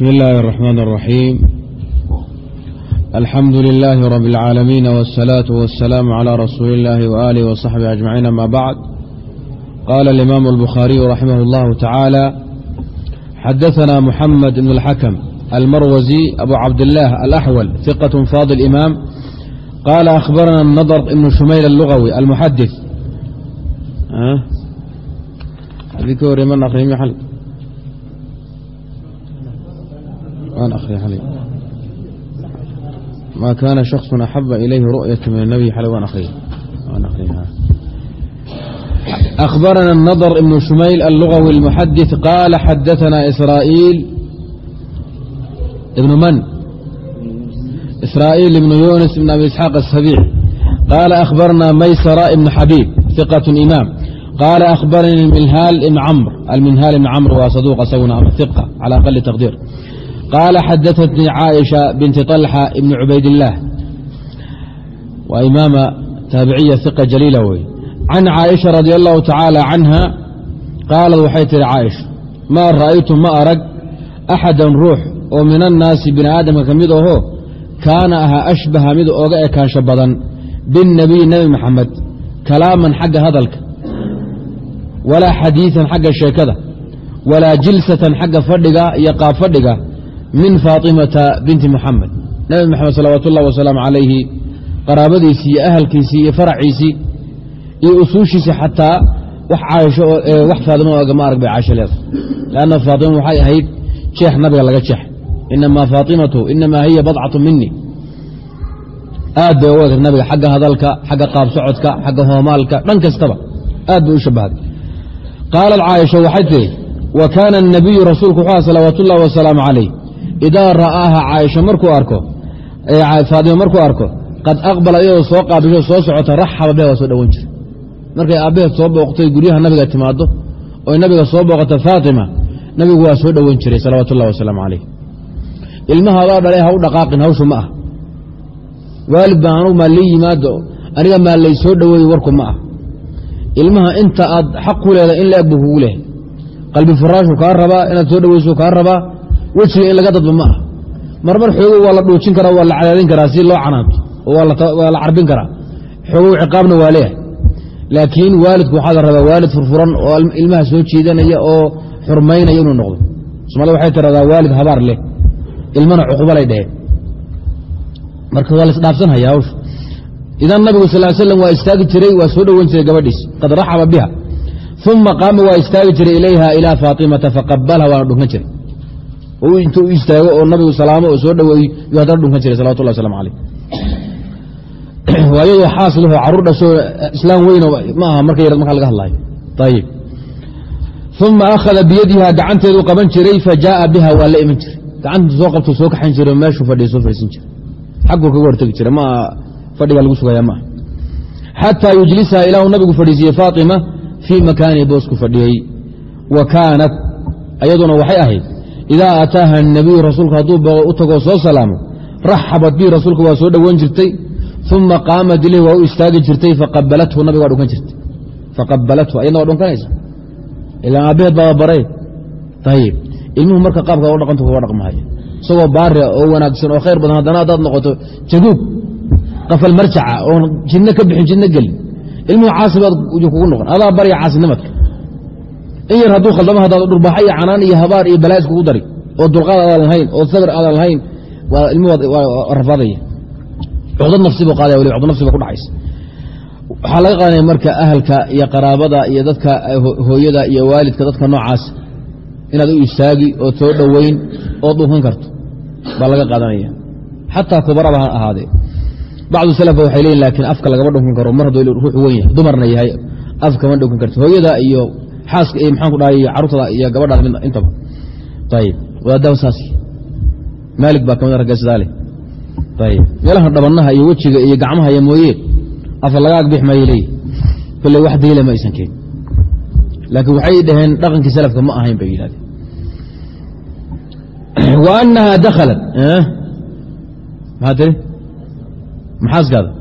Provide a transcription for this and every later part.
بسم الله الرحمن الرحيم الحمد لله رب العالمين والصلاة والسلام على رسول الله وآله وصحبه أجمعين أما بعد قال الإمام البخاري رحمه الله تعالى حدثنا محمد بن الحكم المروزي أبو عبد الله الأحول ثقة فاضل إمام قال أخبرنا النضر بن شميل اللغوي المحدث أه؟ ذكر من أخرهم يحل waan akriya xalay maa kaana shaksun axaba ilayhi ru'yata min الnabiy xalay waan akriya waan akriya أخبرنا النضر بن شميل اللغوي المحدث قال حدثنا إسرائيل ابن من إسرائيل بن يونس بن أبي إسحاق السبيعي قال أخبرنا ميسر بن حبيب ثقة إمام قال أخبرني المنهال بن عمرو المنهال بن عمرو وصدوق سونا ثقة على أقل تقدير قال xadaثتنii cاaئشha بنت طلحة بن cubaydالlah waa imaama taabiciya ثiqa jaliila wey can cاaئشha radي الlahu tacaalى canha qaalad waxay tihi caaئشha maa ra'aytu ma arag أxada ruux oo min الnaasi bini aadamka ka mid aho kaana ahaa ashbaha mid oga ekaansho badan biالnabiy nebi maxamed kalaaman xagga hadalka walaa xadiiثan xagga sheekada walaa jilsatan xagga fadhiga iyo qaab fadhiga min faatimata binti muxamed nebi moxamed salawaat ullahi wasalaamu calayhi qaraabadiisii iyo ahalkiisii iyo faraciisii iyo usuushiisii xataa wax caaisho wax faadimo ogama arag bay caasho leedahay. Lanna faatima waxay ahayd jeex nabiga laga jeex. Inamaa faatimatu inamaa hiya badcatu mini aad bay ugu egtay nabiga xagga hadalka xagga qaab socodka xagga hoomaalka dhan kastaba aad bay u shabahday. Qaalat caaisha waxay tihi wa kaana anabiyu rasuulku wuxuu salawaat ullahi wasalaamu calayh idaa ra'aaha caaisha markuu arko faadima markuu arko qad aqbala iyadoo soo qaabisho soo socota raxaba biha waa soo dhowan jira markay aabbaheed soo booqtay guryaha nabiga timaado oy nabiga soo booqata faatima nabigu waa soo dhowan jiray salawaatu ullahi wasalaamu calayh ilmaha adaa dhalay ha u dhaqaaqin hawshu ma ah. Waalid baan anugu maa lii yimaado aniga maa lay soo dhoweeye warku ma ah. Ilmaha inta aad xaq ku leedahay in la-eg buu kugu lehay qalbi furaashu kaa rabaa inaad soo dhoweyso kaa rabaa wejiga in laga dadba ma ah marmar xoogow waa la dhuujin karaa waa la cadaadin karaa si loo canaanto waa la carbin karaa. Xoogow ciqaabna waa leeyahay. Laakiin waalidku waxaa la rabaa waalid furfuran oo ilmaha soo jiidanaya oo xurmaynaya inuu noqdo. Soomaalida waxay tiradaa waalid habaar leh ilmana cuqubalay dheheen marka waa laisdhaafsanhaya hawsha idan nabigu sal l slam waa istaagi jiray waa soo dhowan jiray gabadhiis. Qad raxaba biha. Uma qaama waa istaagi jiray ilayha ilaa faatimata faqabalha waana dhunkan jiray intuu u istaago oo nabigu salaamo oo soo dhoweeyo yuu haddana dhunkan jiray salawatullah waslamu alayh waa iyadoo carruur dhashoo islaam weyno ma aha marka yarad marka laga hadlayo. Ayib uma akhada biyadiha gacanteeduu qaban jiray fa biha waa la iman jiray. Gacantu soo qabtuu soo kaxayn jiray meeshuu fadhiya soo fadhiisin jiray. Xagguu kaga hortegi jiray ma fadhiga lagu sugaya maaha xataa yujlisaha ilaahu nabigu fadhiisiiyey faatima fii makaanihi boosku fadhiyey. Wa kaanat ayaduna waxay ahayd idaa ataaha anabiyu rasuulku hadduu booqo u tagoo soo salaamo raxabat bii rasuulka waa soo dhowan jirtay uma qaamat ileyh waa u istaagi jirtay faqabalathu nabiga waa dhunkan jirtay faqabalathu ayadna waa dhunkanaysa ilaan aabbaheed baaba baray ayib ilmuhu marka qaabka u dhaqantu kuga dhaqmahaya isagoo baaria oo wanaagsan oo khayr badan haddana haddaad noqoto jaguub qafal marjaca oon jidno ka bixin jidno gelin ilmuhu caasibaad kugu noqon adaa barya caasinimadka in yar hadduu khaldamo haddaad dhurbaxa iyo canaan iyo habaar iyo balaa iskugu dari oo dulqaad aadan lahayn oo sabir aadan lahayn rafaadaya cudad nafsi buu qaadaya waliba cudad nafsi ba ku dhacaysa waxaa laga qaadanaya marka ahalka iyo qaraabada iyo dadka hooyada iyo waalidka dadka noocaas inaad u istaagi oo soo dhoweyn oo dhunkan karto baa laga qaadanaya. Xataa kubaraba ha ahaadee. Bacdu salafka waxay leeyiin laakiin afka lagama dhunkan karo mar hadduu ruux weyn dumarna yahay afkama dhunkan karto. Hooyada iyo xaaska iyo maxaan ku dhahay carruurtada iyo gabadhaada mid intaba. Ayib wadaadaba saas maalik baa ka mid ragga sidaa meelaha dhabannaha iyo wejiga iyo gacmaha iyo mooye afa laga agbix maayay leeyihi kolle wax daliila ma aysan keen. Laakiin waxay dhaheen dhaqankii salafka ma ahayn bay yidhahdeen wa annaha dakhalat maxaa tiri? Maxaaskaada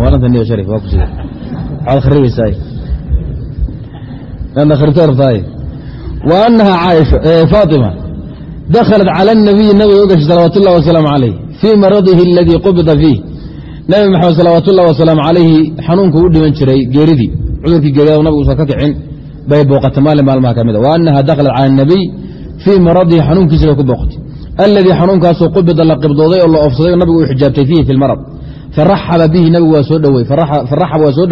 maalanta niyo sharif waa ku sida waxaad kharibaysaa ana kharibta rabtaay wa annaha caaisha faatima dakhalat cala anabiyi nabiga u gashay salawaat ullahi wasalaamu calayh fii maradihi aladii qubida fiih nabi maxamed salawaat ullahi wasalaamu calayhi xanuunku u dhiman jiray geeridii cudurkii geerida nabigu usan ka kicin bay booqatay maalin maalmaha ka mid a wa annaha dakhalat cala anabiy fii maradihi xanuunkiisa bay ku booqatay aladii xanuunkaasoo qubida la qibdooday oo la oofsaday oo nabigu u xijaabtay fiihi fi lmarad faraxaba bihi nabigu waa soo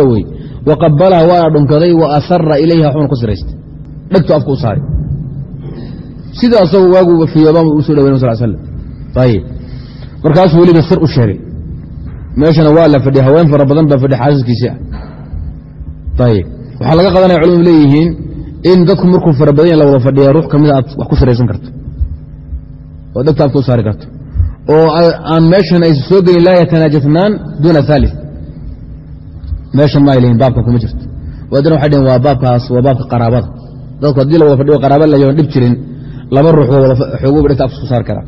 dhowey faraxaba waa soo dhowey wa qabalaha waana dhunkaday wa asara ilayha waxuuna ku siraystay dhegtu afka u saaray sida asagoo waagu fiyooban u soo dhaweyn sal slam ayib markaasuu weliba sir u sheegay meeshana waa la fadhiya haween fara badan baa fadhiya xaasaskiisii ah ayib waxaa laga qadanaya culimadu leeyihiin in dadku markuu fara badan ya la wada fadhiya ruux ka mida aad wax ku siraysan karto oo dhegta afka u saari karto oo aan meeshan aysa soo gelin laa yatanaajatnaan duuna aali meeshan ma lehin baabkan kuma jirto. Waadana waxay dheheen waa baabkaas waa baabka qaraabada. Dadku haddii la wada fadhiyo qaraaba la yoon dhib jirin. Laba ruux xooguba dhegta afka isku saari karaa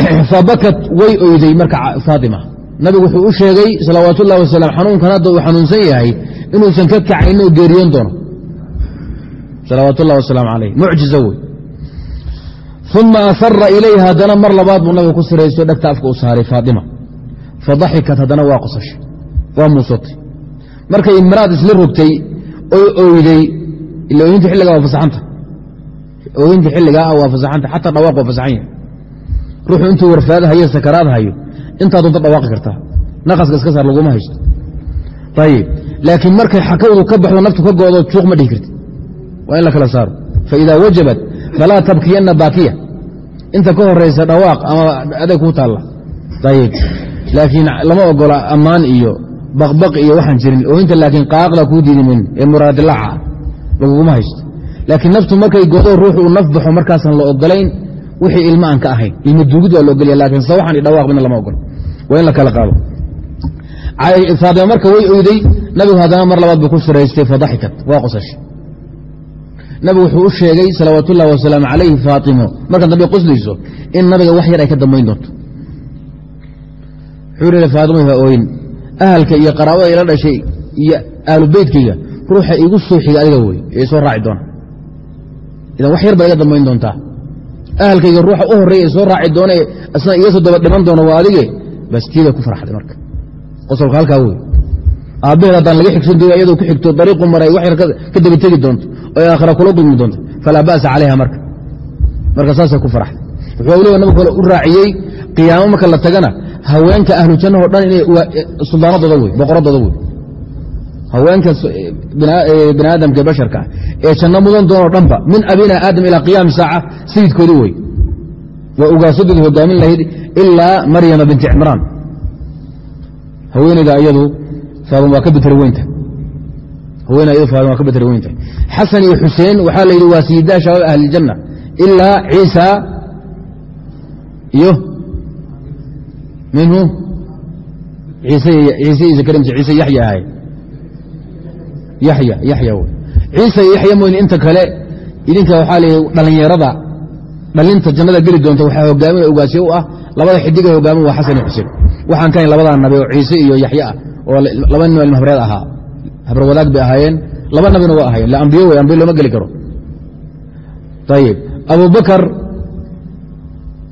fabakat way oyday marka faatima. Nabigu wuxuu u sheegay salawaat ullahi wasalam xanuunkan hadda uu xanuunsan yahay inuusan ka kacayn oo geeriyoon doono. Salawaat ullahi wasalaamu calayh mucjiza wey uma asara ilayha haddana mar labaad buu nabiga ku siraysto dhegta afka u saaray faatima. Fadaxikat haddana waa qosashay. Waa muusatay markay imraad isla rogtay oo oyday ila ooyinta xilligaa waa fasaxanta. Ooyinta xilligaa waa fasaxanta xataa dhawaaq waa fasaxan yahay. Ruuxu intuu warfaad hayo sakaraad hayo intaa doonta dhawaaqi kartaa. Naqaska iska saar laguma haysto. Ayib laakiin markay xakawdu ka baxdo naftu ka goodo juuq ma dhihi karti. Waa in la kala saaro. Faida wajabat falaa tabkiyanna baakiya. Inta ka horaysa dhawaaq ama adeeg kuu taalla. Ayib laakiin lama ogola ammaan iyo baqbaq iyo waxaan jirin. Ooyinta laakiin qaaqda kuu diidimin ee muraadilaaca laguguma haysto. Laakiin naftu markay godo ruux uu naf baxo markaasaan la ogolayn wixii ilma aan ka ahayn. Ilma duugid waa la ogolya laakiin sawaxan dhawaaq midna lama ogolo waa in la qaado. Faatima marka way oyday nabigu haddana mar labaad buu ku siraystay fadaxikat waa qosashay nabigu wuxuu u sheegay salawaat ullahi wasalaamu calayhi faatimo markaan dambe qoslayso in nabiga wax yar ay ka dambayn doonto. Wuxuu faatimo ha ooyin ahalka iyo qaraabada ila dhashay iyo ahlu beytkayga ruuxa igu soo xiga adiga wey ee soo raaci doona. Idan wax yar baa iga dambayn doontaa ahalkayga ruuxa u horreeya ee soo raaci doona ee asna iga soo daba dhiman doona waa adige bas tiibay ku farxday marka. Qosolka halkaa wey aabbaheed haddaan laga xigsan dooyo iyadoo ku xigto dariiqu maray wax yar ka daba tegi doonto oy aakhira kula dulmi doonto falaa ba'sa calayha marka. Marka saasay ku faraxday wuxuu weliba nabig kale u raaciyey qiyaamo marka la tagana haweenka ahlu jannahoo dhan suldaanadooda wey boqoradooda wey. Haweenka bini aadamka basharka ah ee janno mudan doonoo dhanba min abina aadam ilaa qiyaami saaca sayidkoodi wey. Waa ugaasadooda hogaamin lahayd ilaa maryama binti cimraan. Haweeneyda iyadu faadum waa ka betr weynta. Xasan iyo xuseen waxaa la yidhi waa sayidaa shabaab ahlijanna ilaa ciisa iyo minhu? Ciise iyo zakariya ciise yaxya ahay. Yaxya yaxya wey ciisa iyo yaxya mooyn inta kale idinka waxaa la yidhi dhallinyarada dhalinta jannada geli doonta waxaa hogaamin ogaasye u ah labada xidiga hogaamin waa xasan iyo xuseen. Waxaan kahayn labadaa nabi oo ciise iyo yaxye ah oo laba nin ilma habreed ahaa. Habre wadaag bay ahaayeen laba nabina waa ahayen ambiyo wey ambiyo looma geli karo. Ayib abubakar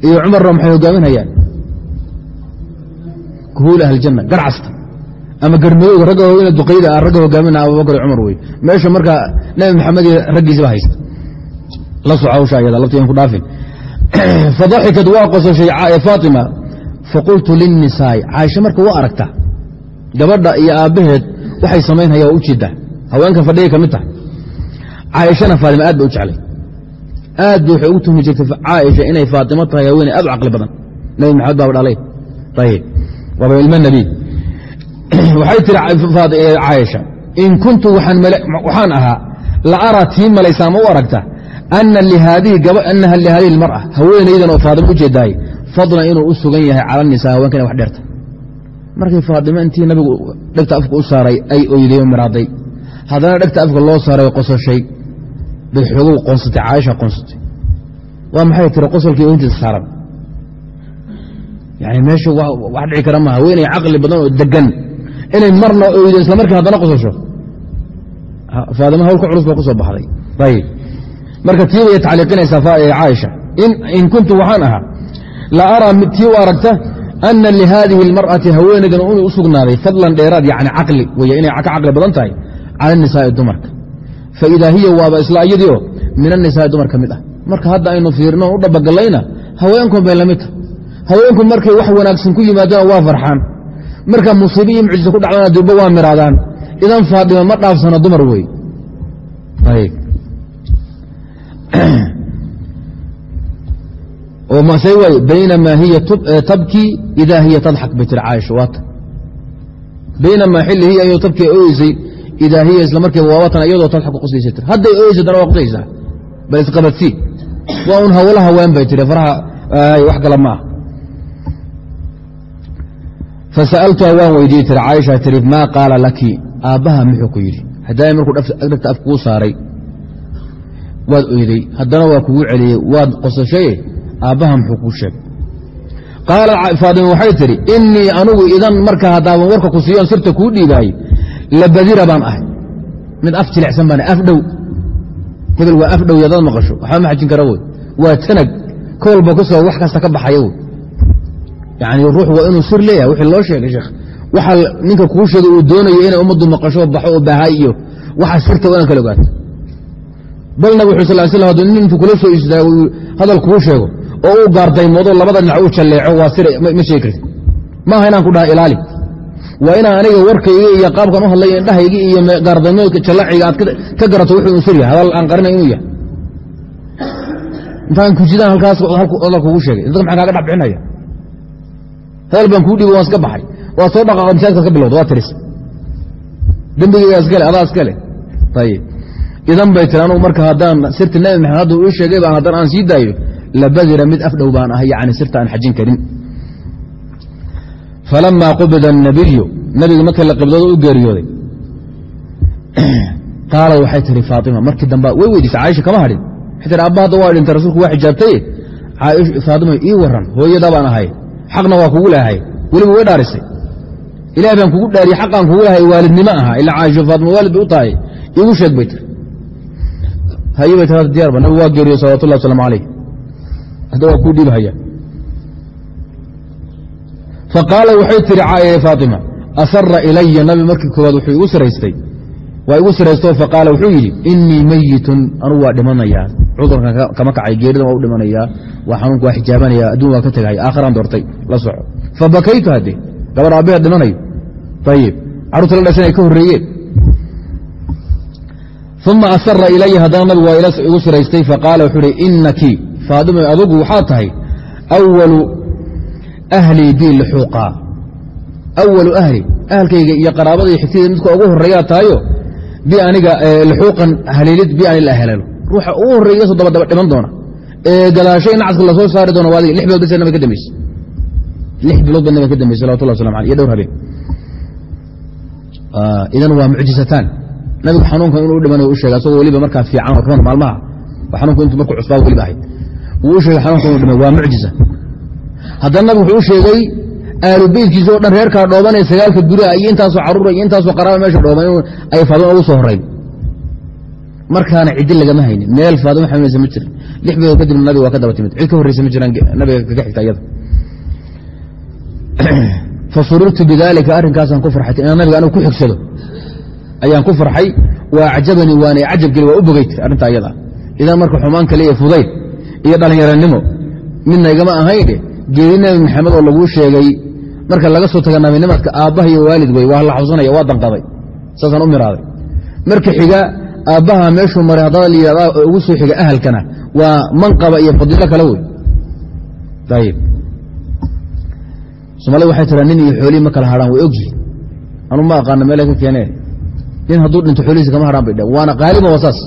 iyo cumarna maxay hogaaminhayaan kuhuul ahlijanna garcasta ama garmadowga ragga haweyne duqayda ah ragga hogaaminaa abubakar iyo cumar wey meesha marka nabi maxamed iyo raggiisaba haysta la soco hawsha ayada laftigan ku dhaafin. Fadaxikat waa qososhay faatima. Faqultu linnisaa'i. Caaisha marka waa aragta. Gabadha iyo aabbaheed waxay samaynhaya waa u jeeddaa haweenkan fadhigay ka mid tahay. Caaishana faatima aad ba u aad ba waxay ugu tuhmi jirtay caaisha inay faatimo tahay haweeney aad u caqli badan. Nabi maxamed baaba dhalay. Ayib waaba ilmo nebi waxay tiri caaisha in kuntu waxaan ahaa la araa tii malaysa ama u aragta ana lihaadihi اlmar'a haweenaydan oo faadimo u jeedaay fadlan inuu u sugan yahay cala nisaa haweenka ina wax dheerta. Markay faadimo intii nabigu dhegta afka u saaray ay oyday oo miraaday. Haddana dhegta afka loo saaray qososhay bay xoogow qoonsatay caaisha qoonsatay waa maxay tiri qosolkii oyntiisa saaran yani meesha wax dhici kara maaha. Haweenay caqli badan oo degan inay marna oydo isla haddana qososho faadimo hawlka culus ba ku baxday. Ayib marka tiibay tacliiqinaysaa caaisha in kuntu waxaan ahaa la araa tii u aragta ana lihaadihi اlmar'ati haweenaydan inuu u sugnaaday fadlan dheeraad yani caqli wey inay ka caqli badan tahay cala nisaa'i dumarka. Faidaa hiya waaba isla iyadii oo min anisaai dumar mid ah. Marka hadda aynu fiirino u dhabagallayna haweenkun bay la mid tahay haweenku markay wax wanaagsan ku yimaadaan waa farxaan. Marka musiibe iyo mucjisa ku dhacdana durba waa miraadaan. Idan faadima ma dhaafsana dumar wey baynamaa hiya tabkii idaa hiya tadxak bay tiri caaisha waata. Baynamaa xilli hiya iyadoo tabkii ay ogeysay idaa hiya isla markiiba waabatan iyadoo tadxaku qoslaysa tir hadday oyeysa dana waa bal isqabadsii waa un hawla haween bay tiri faraha wax kale ma ah fasa'altuha waan weydiiyey tiri caaisha tiri maa qaala laki aabbaha muxuu ku yidhi haddaay markuu dhagta af kuu saaray waad oyday haddana waa kugu celiyey waad qosashaye aabbaha muxuu kuu sheegay qaala faadima waxay tidhi innii anugu idan marka haddaaban warka ku siiyoon sirta kuu dhiibaayey labadira baan ahay mid af jilicsan baan af dhow hebel waa af dhow yadaad maqasho waxba ma xajin kara wey waa tanag koolba ku wax kasta ka baxaya wey yani ruux waa inuu sir leeyahay wixii loo sheegay sheekh waxa ninka kuu sheegay uu doonayo inay ummaddu maqasho baxo oo baahay iyo waxa sirta waa inaan kala ogaato bal nabig wuxu sal slam hadduu nin kula soo istaago hadal kuu sheego oo uu gaardaymoodo labada dhinac uu jalleeco waa sir ma sheegi karti maaha inaan ku dhaha ilaali. Waa inaan aniga warkayga iyo qaabkan u hadlay indhahayga iyo gaardaymoodka jallaciga aad ka garato wuxuu un sir yahay hadal aan qarinay inuu yahay. Intaan kujidaan halkaas hadal kugu sheegay. Dadka maxaa kaaga dhexbixinaya hadal baan kuu dhiibo waan iska baxay. Waa soo dhaqaaqa masaajidkaad ka bilowda waa tiris. Dembigayga iskale adaa iskale ayib idan bay tiri anugu marka haddaan sirta nabi maxamed hadduu ii sheegay baan haddana aan sii daayo labadira mid af dhow baan ahay yani sirta aan xajin karin. Falamaa qubida الnabiyu nabiga markii la qibdooda u geeriyooday. Qaala waxay tihi faatima markii dambe way weydiisay caaisha kama hadhin. Waxay tihi abba hadda waa dhintay rasuulku waa xijaabtaye faatima ii waran hooyadaa baan ahay xaqna waa kugu leahay weliba way dhaarisay ilaah baan kugu dhaariyey xaqaan kugu lehay waalidnimo aha. Ilaa caaisho faatima waalid bay u tahay. Iigu sheeg bay tiri haye bay tii diyarba nabig waa geeriyo salawatullah waslamu alayh hadda waa kuu dhiibhaya faqaala waxay tihi faatima asara ilaya nabi markii koowaad wuxuu igu siraystay. Waa igu siraystoo faqaala wuxuu yidhi inii meyitun anugu waa dhimanayaa cudurkan kama kacay geeridan waa u dhimanayaa waa xanuunka waa xijaabanaya adduun waa ka tegay aakharaan doortay la soco. Fabakaytu hadde gabar aabbaheed dhimanayo. Ayib carruurta la dhashan ka horreeyeen. Uma asara ilaya haddana nabigu waa igu siraystay faqaala wuxuu ihi inaki faadima adugu waxaa tahay awalu ahlii bi luxuuqa awalu ahli ahalkayga iyo qaraabada iyo xigtayda midka ugu horreeyaa tahayo bi aniga luxuuqan haliilid bi ani la helelo ruuxa ugu horreeya soo dabadaba dhiman doona. Ee gadaasho in nacaska la soo saari doono waa adiga lix bilood bas ka dambeysey lix bilood ba nabiga ka dambeysey salawatullah wasalam aleh iyo dhowr habeen. Idan waa mucjisataan nabigu xanuunkan inuu u dhimanayo u weliba markaa fiican oo roon maalmaha xanuunku intuu markuu cusbaa weliba ahayd. Wuu u xanuunka inuu dhimay waa mucjiza. Haddana nabigu wuxuu u sheegay aalu beytkiisa oo dhan reerkaa dhoobanee sagaalka guriha iyo intaasoo caruura iyo intaasoo qaraaba meesha dhooban ay faadima ugu soo horayn markaana ciddi lagama haynin. Meel faadima xanuunaysa ma jirin. Lix bilood kadibna nabiga waa ka daba timid. Cid ka horreysa ma jiraan nabiga kaga xigta iyada fasururtu bidaalika arrinkaasaan ku farxay inaan nabiga anigu ku xigsado ayaan ku farxay. Waa acjabanii waana cajab geli waa u bogay tir arrintaa iyada idan marka xumaan kale iyo fudayd iyo dhallinyaranimo midna igama ahayne geeri nabi maxamed oo laguu sheegay marka laga soo taga nabinimadka aabbaha iyo waalid wey waa la xabsanaya waa danqaday saasaan u miraaday. Marka xiga aabbaha meeshuu maray haddana la yidhahda ugu soo xiga ahalkana waa manqaba iyo fadiilo kale wey ayib soomaalida waxay tiraa nin iyo xoolihii ma kala hadhaan way ogyihiin anu ma aqaana meelay ka keeneen. Nin hadduu dhinto xoolihiisa kama hadhaan bay dheen waana qaaliba waa saas.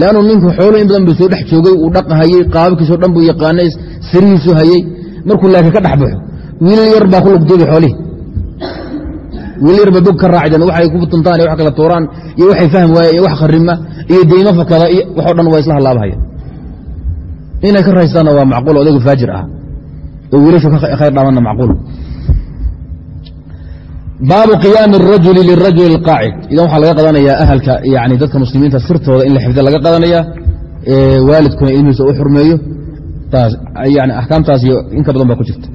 Leannu ninku xoolo in badan buu soo dhex joogay uu dhaqahayey qaababkiisao dhan buu yaqaanay sirihiisu hayey markuu laakiin ka dhex baxo wiilal yar baa ku lugduubi xoolihii welirba dog ka raacdan waxay ku tuntaan wa kala tuuraan iyo waxay fahm waaye iyo wax kharima iyo deymo fakada waxo dhan waa isla halaabahaya inay ka raystaanna waa macquul odaygu faajir ah. Oo wiilashu ka khayr dhaamanna macquul. Baabu qiyaami arajuli lirajuli اlqaacid idan waxaa laga qadanaya ahalka yani dadka muslimiinta sirtooda in la xifdo laga qadanaya waalidkuna ilmihiisa u xurmeeyo yani axkaamtaas iyo in ka badan baa ku jirta.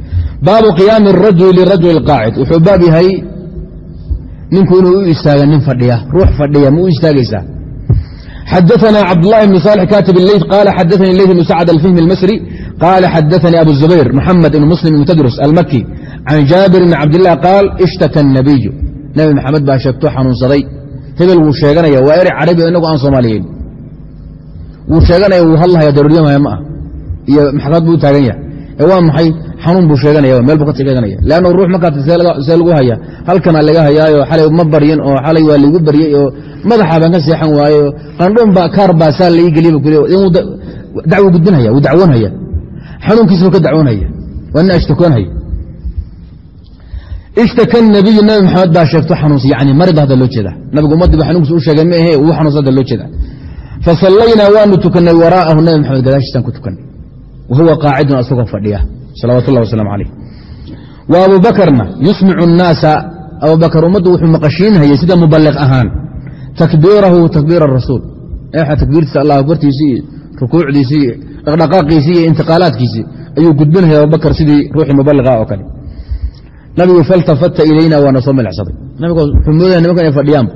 Baabu qiyaami arajuli lirajuli اlqaacid wuxuu baab yahay ninku inuu u istaaga nin fadhiya ruux fadhiya ma u istaagaysaa xadaثna cabdالlahi bn صالح katib الleyt qala xadaثani leyt bn sacd alfihmi اlmasri qala xadaثani abu الزubayr mxamed ibn muslim ibn tadrus almaki can jaabir bn cabdالlah qaal ishtaka الnabiyu nebi maxamed baa sheegto xanuunsaday hebel wuu sheeganaya waa erey carabi o inagu aan soomaaliyeyn wuu sheeganaya wuu hadlahaya daruuryamaya ma ah iyo maxkamad buu taagan yahay ee waa maxay Xanuun buu sheeganaya meel buu ka sheeganaya leanna ruux markaad see lagu haya halkana laga hayaayo xalay ma baryin oo xalay waa laigu baryey oo madaxa baan ka seexan waaye oo qandhoon baa kaar baa saa laii geliya dacwo gudbinhaya wuu dacwoonhaya xanuunkiisbuu ka dacwoonhaya waa ina ishtakoonhaya ishtaka nabiyu nabi maxamed baa sheegto xanuunsa yani marid hadda loo jeeda nabigu ummaddiiba xanuunkiisa u sheegay ma ahe wuu xanuunsa hadda loo jeeda fasallaynaa waanu tukanay waraa'ahu nabi maxamed gadaashiisaan ku tukanay. Wa huwa qaacidun asagoo fadhiya salawat ullahi wasalaamu calayh wa abu bakarna yusmicu الnaasa abubakar ummaddu wuxuu maqashiinhayay sida mubaliq ahaan. Takbiirahu takbiir arasuul eexa takbiirtiisa allah akbartiisii rukuucdiisii dhaqdhaqaaqiisii iyo intiqaalaadkiisii ayuu gudbinaya abubakar sidii ruuxii mubaliqa oo kale. Nabigu faltafata ilayna waana soo milcsaday nabigu wuxuu moodaya nimanka inay fadhiyaanba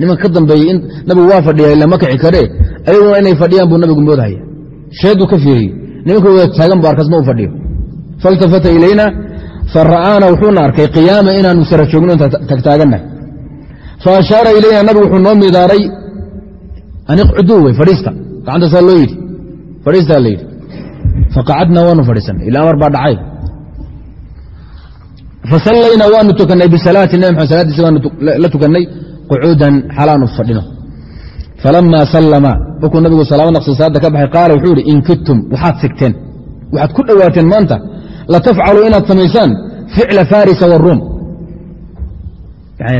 nimanka ka dambeeyey nabigu waa fadhiya ila ma kici karee. Ayaguna inay fadhiyaan buu nabigu moodhaya sheeduu ka fiiriyey nimanka wada taagan bu arkas ma u fadhiyo faltafata ilayna fara'aana wuxuuna arkay qiyaama inaanu sara joogno tagtaagannahay fa ilayna nabigu wuxuu noo midaaray aniqcuduu wey fadhiista gacantaasaa loo yidhi fadhiistaa la yidhi faqacadna waanu fadhiisanay ila amar baa dhacay fasallaynaa waanu tukanay bisalaati nabi maxamed salaadiisa waanu la tukannay qucuudan xalaanu fadhino falama sallama markuu nabigu salaamo naqsi salaadda ka baxay qaala wuxuu yidhi in kidtum waxaad sigteen waxaad ku dhowaateen maanta latafcalu inaad samaysaan ficla farisa waruum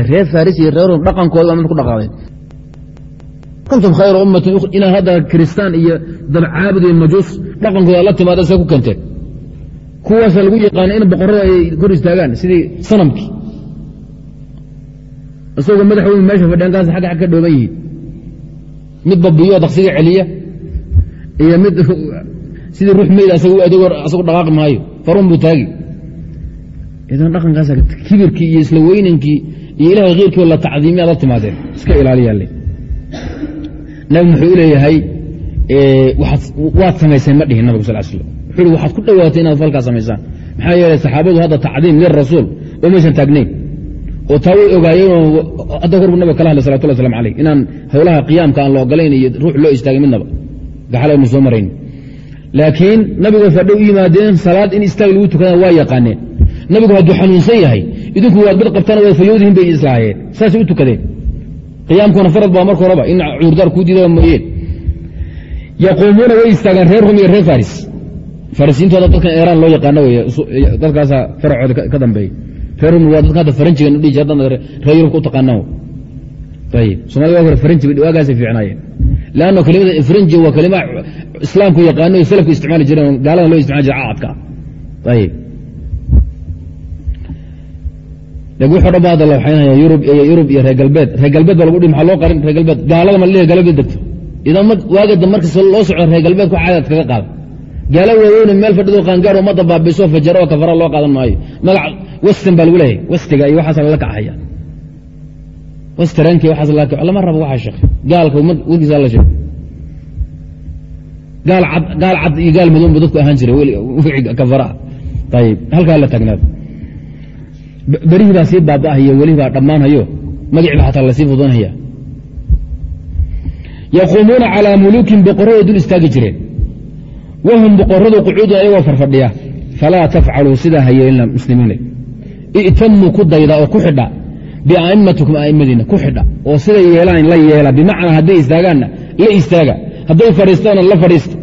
reer faris iyo reer dhaqankooda mid ku dhaqaadeen kuntum khayra ummatin inaad hadda kiristaan iyo dabcaabud iyo majuus dhaqankooda la timaada see ku keenteen kuwaasa lagu yaqaana in boqorada ay kor istaagaan sidii sanamkii isagoo madaxweyne meesha fadhiyan kaas agga ag ka dhooban yihiin mid babiyo daqsiga celiya iyo mid sidii ruux meyd asagu dhaqaaqi maayo farun buu taagi. Idan dhaqankaas kibirkii iyo isla weynankii iyo ilahay keyrkii la tacdiimiya la timaadeen iska ilaaliyaale. Nabi muxuu u waad samayseen ma dhihin nabig sal slam wuxuu waxaad ku dhowaatay inaad falkaa samaysaan. Maxaa yeelay saxaabadu hadda tacdiim lirasuul oo maysan taagnayn. Oo taa way ogaayeen hadda korbu nabiga kala hadlay salawatullah waslamu alayh inaan howlaha qiyaamka aan la ogolayn iyo ruux loo istaagay midnaba. Gaxal soo marayn laakiin nabigoo fadho u yimaadeen salaad in istaag lagu tukadana waa yaqaaneen nabigu hadduu xanuunsan yahay. Idinku waad bid qabtaan waad fayoodihin bay islaahayeen saasay u tukadeen. Qiyaamkuna farad baa marka horeba in cuurdaar kuu diidaba mooyeen. Yaquumuuna way istaagaan reer rum reer faris. Farisiintooda dadkan eeraan loo yaqaano wey dadkaasaa faracooda ka dambeeya reer rum waa dadka hadda faranjiga nu dhihi jir haddana reer yurubka u taqaanaan. Ayib somalida waa hore faranji waagaasay fiicnaayeen leanno kelimada faranji waa kelima islaamku yaqaano salafku isticmaali jireen gaalada loo isticmaali jira cadka ayib ba hadda la waxaynaya yurub iyo reer galbeed reer galbeed ba lagu dhi maxaa loo qarin reer galbeed gaalada ma lihi galbeed degto idan waagada markas loo socdo reer galbeed ku caadaad kaga qaada gaalo waaweyne meel fadhido qaangaar ummadda baabiso fajaro kafara loo qaadan maayo magac westan baa lagu leeyahay westiga iyo waxaas lala kacaya lala lama rabo waxaa sheekh gaalka warkiisa la sheego gaal cad iyo gaal madoon bu dadku ahaan jiray. Wixii kafara. Ah ayib halkaa la taagnaado berihii baa sii baaba'ahayo welihii baa dhammaanhayo magacii ba xataa la sii fudanhaya yaquumuuna calaa muluukin boqorraday dul istaagi jireen. Wahum boqorradu qucuudun ayagoo farfadhiya. Falaa tafcaluu sidaa ha yeelina muslimiine i'tamuu ku dayda oo ku xidha bia'immatikum a'immadiina ku xidha oo siday yeelaan la yeela bimacnaa hadday istaagaanna la istaaga. Hadday fadhiistaana la fadhiista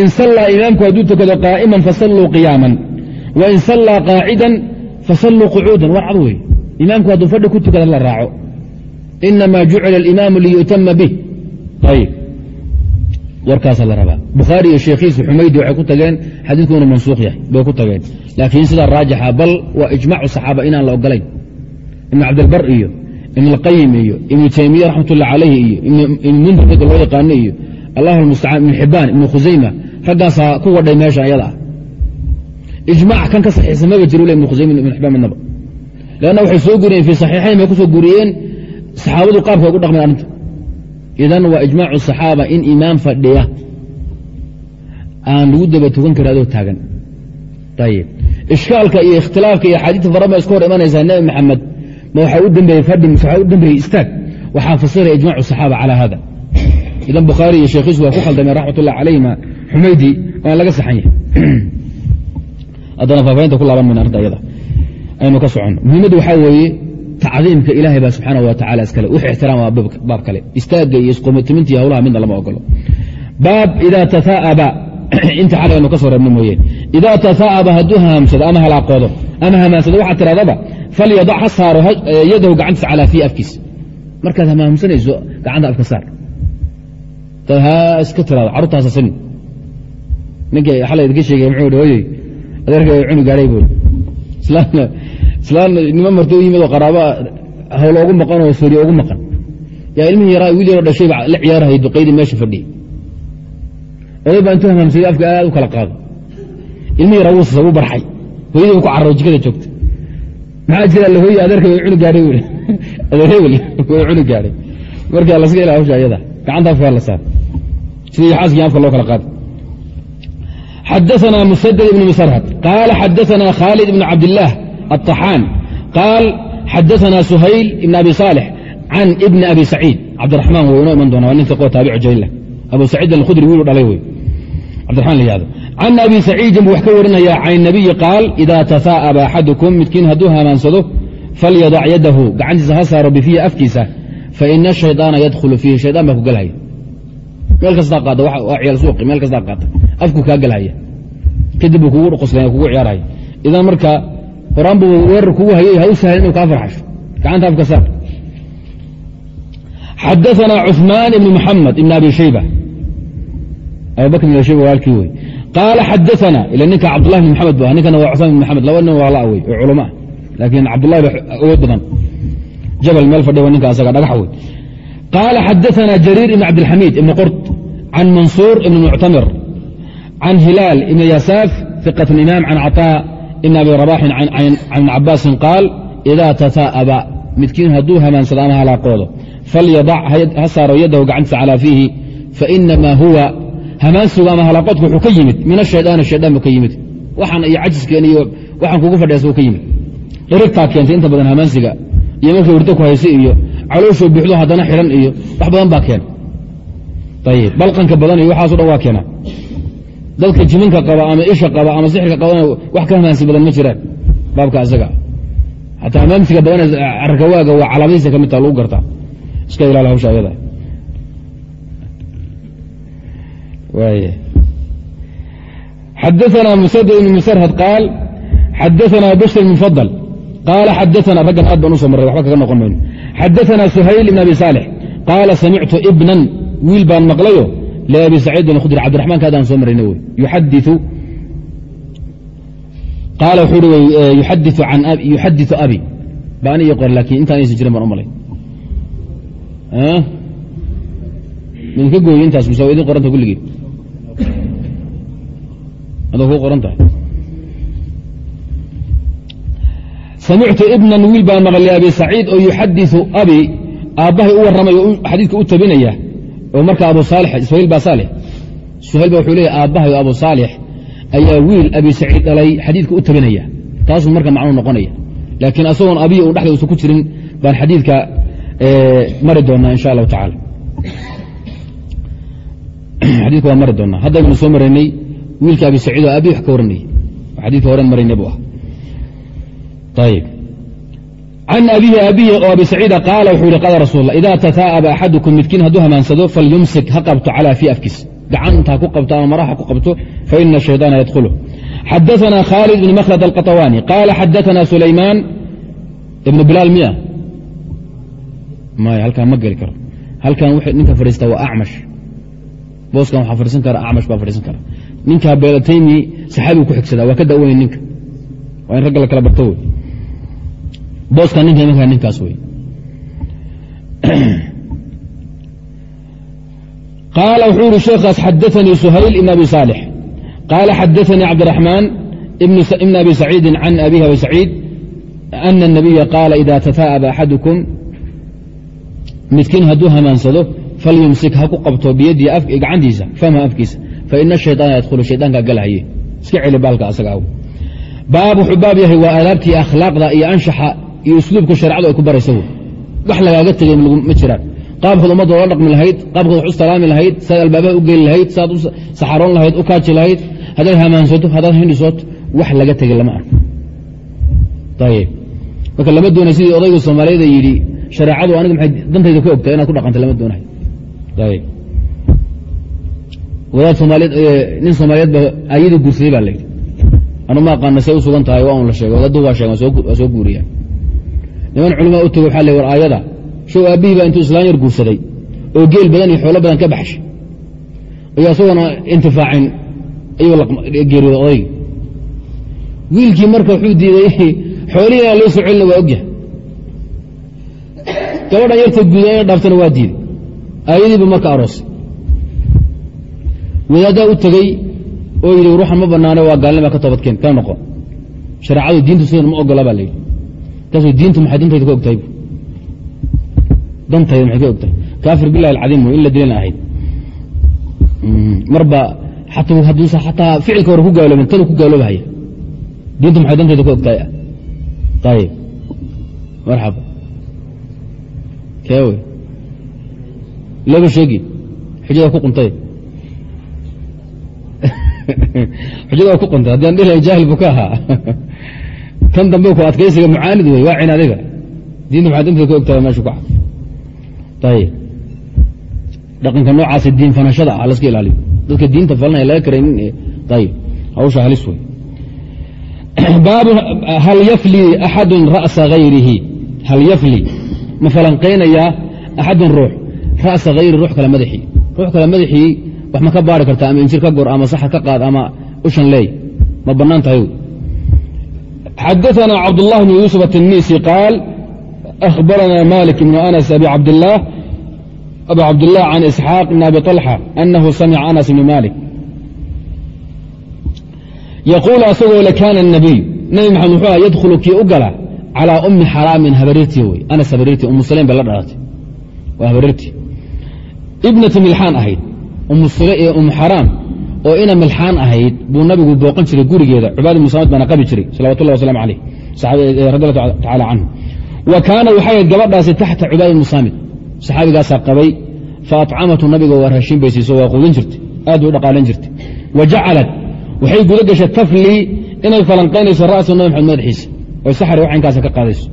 in sallaa imaamku hadduu tukado qaa'iman fasalluu qiyaaman. Wa in sallaa qaacidan fasalluu qucuudan war cad wey imaamku hadduu fadhi ku tukada la raaco. Inamaa jucila alimaamu liyu'tama bih ayib warkaasaa la rabaa. Bukhaari iyo sheekhiisu xumaydi waxay ku tageen xadiidku inuu mansuukh yahay bay ku tageen. Laakiin sidaa raajixa bal waa ijmacu saxaaba inaan la ogolayn ibn cabdilbar iyo ibn alqayim iyo ibnu taymiya raxmat ullah calayhi iyo ibnu mundir dadka loo yaqaano iyo allah almustacaan ibnu xibaan ibnu khusayma raggaasaa ku wadhay meesha ayada ah. Ijmac kan ka saxiixsan maba jiro le ibn khusaymin ibn xibaan midnaba lanna waxay soo guriyeen fii saxiixayn bay ku guriyeen saxaabadu qaabka ugu dhaqmeen arrinta. Idan waa ijmaacu saxaaba in imaam fadhiya. Aan lagu daba tukan kari adoo taagan. Ayib ishkaalka iyo ikhtilaafka iyo axaadiista fara ba iska hor imanaysaa nebi maxamed ma waxaa u dambeeyey fadhi mise waxaa u dambeeyey istaag. Waxaa fasiraya ijmacu saxaaba calaa hada. Idan bukhaari iyo sheekhiisu waa ku khaldameen raxmat ullahi calayhima. Xumaydi waan laga saxan yahay haddana faafahinta ku laaban mayna arrinta ayada aynu ka soconno muhiimaddu waxaa weeye tacdiimka ilaahay baa subxaana wa iskale wix ixtiraam baab kale. Istaagga iyo isqomatiminta iyo hawlaha midna lama ogolo baab idaa tafaa'aba inta aynu ka soo reebno mooye idaa tafaa'aba hadduu hahamsado ama halaaqoodo ama hamaansado waxaad tirahdaba falyadac ha saaro yadahu gacantiisa calaa fii afkiisa markaad hamahamsanayso gacanta afka saar. Ha iska tiraado carruurtaasa sin ninkii xalay idinka sheegay muxuu hi hooyey adeerka cunu gaadhay buuri islaan nima marto u yimid oo qaraaba hawlo ugu maqan oo sooriya ugu maqan. Yaa ilmihii yaraa wiil yaroo dhashayba la ciyaarahay duqaydii meesha fadhiyey oday baa intuu hamaamsaday afka aad u kala qaado ilmihii yaraa wuusasa wuu barxay hooyadii ku cararo jikada joogta maxaa jira la hooye adeerka way cuni gaadhay buuri adeer hebel way cuni gaadhay markaa laska ilaa hawsha ayada gacanta afka la saar sidii xaaskii afka loo kala qaado xadaثna msdd بن msrhd qاal xadaثna khاlد بن cabdالlah الطaxاan qاal xadaثna shayl بn abi صاlح can ibn abi sacيid cabdiرaحman w inoo iman doona waa nin iqo taabic jaynla abu saciid alkhudri wiilu dhalay wey cabdiamaan laado can abi saciidin buu wax ka warinaya can nabiyi qaal ida tasaa'aba axadukum midkiin hadduu hamaansado falyadac yadahu gacantiisa ha saaro bifihi afkiisa faina shayطaana yadkhulu fiihi. Shayaan baa ku gelhaya meel kastaa aada waa ciyaal suuqi meel kastaa qaata afku kaa gelhaya kadib buu kugu qoslaya kugu ciyaarhaya idan marka horaan buu weerar kugu hayay ha u sahlan inuu kaa farxasho. Gacanta afka saar. Xadaana cuثmaan ibn muxamed ibn abi shayba abubakrin yshayb walaalkii wey. Qaala xadaana ila ninka cabdulahi bn maxamed ba ninkana waa cusmaan bn maxamed laba nin waa la awey oo culama ah. Laakiin cabdulahi ba awood badan. Jabal meel fadhigo ninka asaga dhagax wey. Qaala xadaana jariir ibn cabdilxamiid ibni qurt can mansuur ibni muctamir can hilaal ibni yasaaf fiqat limaam can caطaa ibn abi rabaxin can cabaasin qaal idaa tasaa'aba midkiin hadduu hamaansada ama halaaqoodo falyadac ha saaro yadahu gacantiisa calaa fiihi fainamaa huwa hamaansigu ama halaaqoodku wuxuu ka yimid. Min ashayطaani shaydaan buu ka yimid. Waxaan iyo cajiskeen iyo waxaan kugu fadhiyaas buu ka yimid. Dhirigtaa keentay inta badan hamaansiga iyo markay hurdo ku hayse iyo calooshoo buuxdo haddana xidhan iyo wax badan baa keena ayib balqanka badan iyo waxaaso dhan waa keena dadka jiminka qaba ama isha qaba ama sixirka qabana wax ka hamaansi badan ma jiraan baabka isaga. Xataa hamaamsiga badan carkawaaga waa calaamadiisa ka mid taa lagu gartaa. Iska ilaali hawsha ayada xadaana musad ibn musarhad qaal xadaana bishr ibn fadl qaala xadaana raggan aad baan u soo maray waba kaga noqon mayno xadaana suhayl ibn abi saalix qaala samictu ibnan wiil baan maqlayo liabi saciid khudri cabdiraxmaan kaadaan soo marayna wey qaala wuxuu i yuxadiu abi ba an ii qor laakiin intaan aysan jirin baan u malay midinka gooye intaas muse wa idin qoranta kulligeed adoo kuu qoran tahay samictu ibnan wiil baan maqlay liabi saciid oo yuxadiثu abi aabbahay u warramay oo xadiidka u tabinaya oo marka abu saalix suhayl baa saalix. Suhayl ba wuxuu leeyahy aabbahay oo abu saalix ayaa wiil abi saciid dhalay xadiidka u tabinaya. Taasuu marka macnuu noqonaya. Laakiin asagoon abiya un dhexda usan ku jirin baan xadiidka mari doonaa insha allahu tacala xadiidka waan mari doonaa haddaynu soo maraynay wiilka abi saciid oo abi wax ka waranayay xadiidka horen maraynay buu ah ayib can abihi abihi oo abi saciida qaala wuxuu yihi qaala rasul اlah ida tafaa'aba axadukum midkiin hadduu hamaansado falyumsik ha qabto calaa fii afkiis gacanta ha ku qabto ama maraha ku qabto faina shayطaana yadkhulu xadaثna khaalid bn makhlad alqaطawaani qaala xadaثna sulaymaan ibn bilaal miya maya halkaan ma geli karo halkan ninka fadhiista waa acmash booskan waxaa fadhiisan kara acmash baa fadhiisan kara ninka beelataymi saxaabigu ku xigsadaa waa ka daweyn ninka. Waa in ragga la kala barto wey booskan ninka imanka ninkaas wey qaala wuxuu yihi sheekaas xadaanii suhayl ibn abi saalix. Qaala xadaanii cabdiraxmaan ibn abi saciidin can abihi abi saciid ana الnabiya qaala ida tataa'aba axadukum midkiin hadduu hamaansado falyumsik ha ku qabto biyadii gacantiisa famha afkiisa faina shayطaana yadkhulu shaydaankaa galahaye iska celi baalka asaga aw baab wuxuu yahay waa aadaabtii akhlaaqda iyo anshaxa iyo usluubka sharecadu ay ku baraysa wey wax lagaaga tegay ma jiraan qaabkood ummadda ola dhaqmi lahayd qaabkood wax u salaami lahayd saad albaabaha u geli lahayd saad u saxaroon lahayd u kaaji lahayd haddaad hamaansato haddaad hindhisooto wax laga tegay lama arko ayb marka lama doonay sidii odayga soomaaliyada yidhi shareecadu aniga maxay dantayda ka ogtahay inaad ku dhaqanta lama doonahay ayb wadaad soomaaliyed nin soomaaliyeed ba ayadii guursaday baa layidhi anu ma aqaana say u sugan tahay waa un la sheego wadaaddu waa sheegen waa soo guuriyaa niman culamaa u tego waxa le war aayada show aabbihii baa intuu islaan yar guursaday oo geel badan iyo xoolo badan ka baxshay. Iyo isagoona intifaacin ayuu geeriyooda odaygi wiilkii marka wuxuu diiday xoolihiina loo soo waa ogyahay. Gabadhan yarta guuda ina dhaaftana waa diiday. Aayadiiba marka aroosay wadaaddaa u tegey oo yidhi ruuxan ma banaane waa gaalnima ka toobadkeen ka noqo. Shareecadu diintu sidan ma ogola baa layidhi markaasuu diintu maxay dantayda ka ogtahay dantayda maxay ka ogtahay? Kaafir bilahi alcadiim in la dilana ahayd. Marba xataa hadduusa xataa ficilka hore ku gaaloobin tanuu ku gaaloobahaya diintu maxay dantayda ka ogtahay. Ayib marxaba. Keewe laba sheegi. Xujada ku quntay xujada waa ku quntay haddii an dhilahay jaahil buu ka ahaa. Kan dambe ku adkaysiga mucaanid wey waa cin adiga. Diinta maxay dantayda ka ogtahay meesha ku cad ayib dhaqanka noocaasa diin fanashada ah laska ilaaliyo. Dadka diinta falanaya laga karaynin ayib hawsha halis wey baabu hal yafli axadu ra'sa hayrihi hal yafli. Ma falanqaynayaa axadun ruux ra'sa hayri ruux kale madaxii ruux kale madaxii wax ma ka baari karta ama injir ka gor ama saxar ka qaad ama ushan leey ma bannaan tahay xadaثna cabdالlah bn yuusuf التنيسي qaal أخbarana malik بn أنس abi cabdالlah abu cabdالlah can isxaaq bn abi طلxة أnahu samca anas bn malik yaquul asagoo le kaana الnabiy nabi maxamed muxuu aha yadkhulu kii u gala calىa umi xaraamin habareertii wey anas habareertii umu saleym bay la dhalatay waa habareertii ibnati milxaan ahayd umu xaraam oo ina milxaan ahayd buu nabigu booqan jiray gurigeeda. Cubaad ibnu samad baana qabi jiray salawatullah waslamu alayh radi allahu tacala canhu. Wa kaana waxay ahayd gabadhaasi taxta cubaad ibnu saamid saxaabigaasaa qabay fa acamatu nabiga waa raashin bay siiso waa quudin jirtay aad bay u dhaqaalan jirtay. Wa jacalat waxay guda gashay taflii inay falanqaynayso ra'sa nabi maxamed madaxiisa oy saxari waxinkaasa ka qaadayso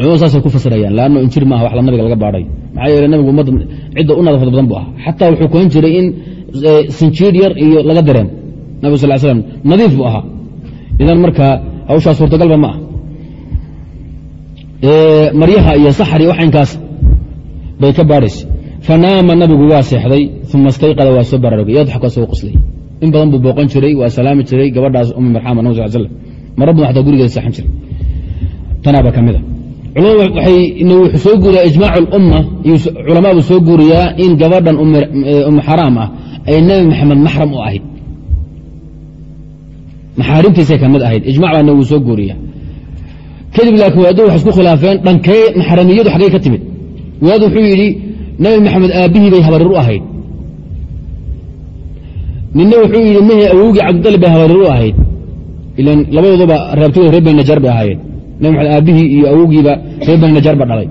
culimadu saasay ku fasirayaan laanno injir maaha wax la nabiga laga baadhay. Maxaa yeele nabigu ummadda cidda u nadaafad badan bu ahaa. Xataa wuxuu kohan jiray in sinjiir yar iyo laga dareemo nabig sal slam nadiif buu ahaa. Idan markaa hawshaa suurtagalba ma ah maryaha iyo saxari waxinkaas bay ka baadhaysa fanaama nabigu waa seexday uma istayqada waa soo baraarugay yadxaku asagoo in badan buu booqan jiray waa salaami jiray gabadhaas umi marxama nabig sal slam mara badan xataa gurigeeda seexan jiray. Tanaaba ka mida wuxuu soo guuriyaa ijmaac اlumma culamaa buu soo guuriyaa in gabadhan umu xaraam ah ay nebi maxamed maxram u ahayd. Maxaarimtiisay ka mid ahayd ijmac baa nabigu soo guuriya kadib laakiin wadaadu waxay isku khilaafeen dhankee maxramiyadu xaggay ka timid. Wadaadu wuxuu yidhi nebi maxamed aabbihii bay habarir u ahayd. Ninna wuxuu yidhi mehe awowgii cabdidalib bay habarir u ahayd. Ilan labadooduba reebtooda reer bani najaar bay ahaayeen aabbihii iyo awowgiiba reer bani najaar ba dhalay.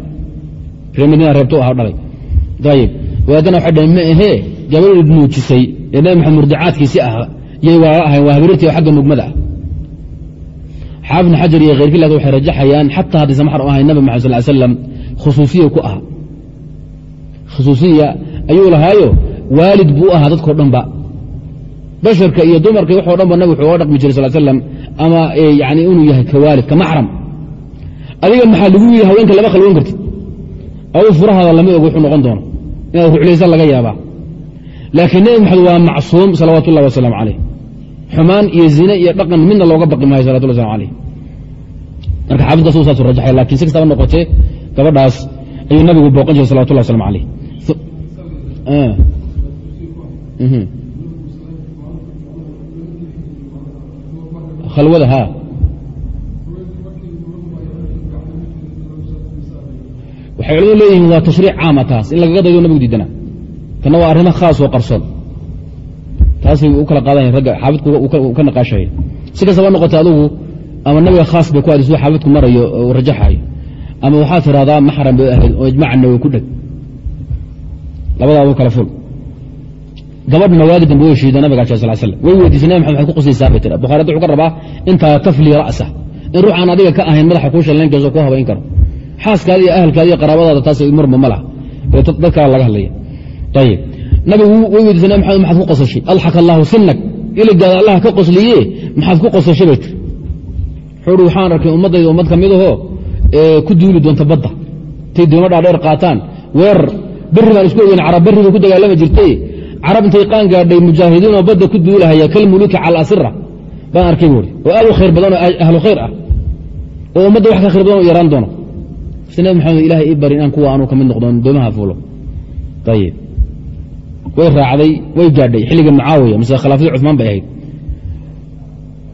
Reer madiina reebto ah dhalay. Ayib wadaadana waxay dhaheen ma ahee gabadhii nuujisay ee nabi maxamed murdicaadkiisi ah yay waa ahayn waa habarirtii oo xagga nugmada ah. Xajar iyo khayrkii laakin waxay rajaxayaan xataa haddaysa maxar u ahayn nabi maxamed sal slam khusuusiya ku aha khusuusiya ayuu lahaayo waalid buu ahaa dadkao dhan ba basharka iyo dumarka waxoo dhan ba nabig wuxuu oga dhaqmi jiray sal slam ama yani inuu yahay ka waalid ka maxram adiga maxaa lagu yidhi haweenka lama khalwan kartid. Adu furahaada lama og wuxuu noqon doono inaad ruxlaysa laga yaabaa. Laakiin nebi maxamed waa macsuum salawaatu ullahi wasalaamu calayh. Xumaan iyo zine iyo dhaqan midna looga baqi maayo salawatullah waslamu alayh marka xaafidkaas u saasu rajaxaya laakiin si kastaba noqotee gabadhaas ayuu nabigu booqan jiray salawatullah waslamu alayh khalwada haa culamadu leeyihiin waa tashriic caama taas in lagaga daydo nabigu diidana. Tanna waa arrimo khaas oo qarsoon. Taasay u kala qaadanayan ragga xaafidku uu ka naqaashaya si kastaba noqota adugu ama nabiga khaas bay ku adisuu xaafidku marayo uu rajaxayo. Ama waxaad tidhahdaa maxram bay ahayd oo ijmaca nawowi ku dheg. Labadaaba kala ful. Gabadhna waagi dambe way shiida nabiga sal sl slam way weydiisay nabi maxamed waxay ku qusaysaa bay tiri. Bukhari wuxuu ka rabaa intaa tafli ra'sa in ruux aan adiga ka ahayn madaxa kuu shallayn kayso ku habayn karo xaaskaada iyo ahalkaada iyo qaraabadaada taas marba ma laha. Dad kale laga hadlaya. Ayib nabigu way weydiisay nabi maxaad ku qosashay? Alxaka allaahu sinak iligaada allah ka qosliye maxaad ku qosashay? bay tiri wuxuu waxaan arkay ummaddayda ummad ka mid ahoo ku duuli doonta badda. Intay doomo dhaadheer qaataan. Weerar berri baan isku ogeyn carab berri ku dagaalami jirtay. Carab intay qaan gaadhay mujaahidiinoo badda ku duulahaya kalmuluki cala baan arkay buuri oo aad u khayr badan oo ahlu khayr ah. Oo ummadda wax ka khayr badan oo yaraan doono se nabi maxamed ilahay ii bari inaan kuwa aanu ka mid noqdon doomaha fuulo. Ayib way raacday way gaadhay. Xilliga mucaawiya mise khilaafadii cumaan bay ahayd.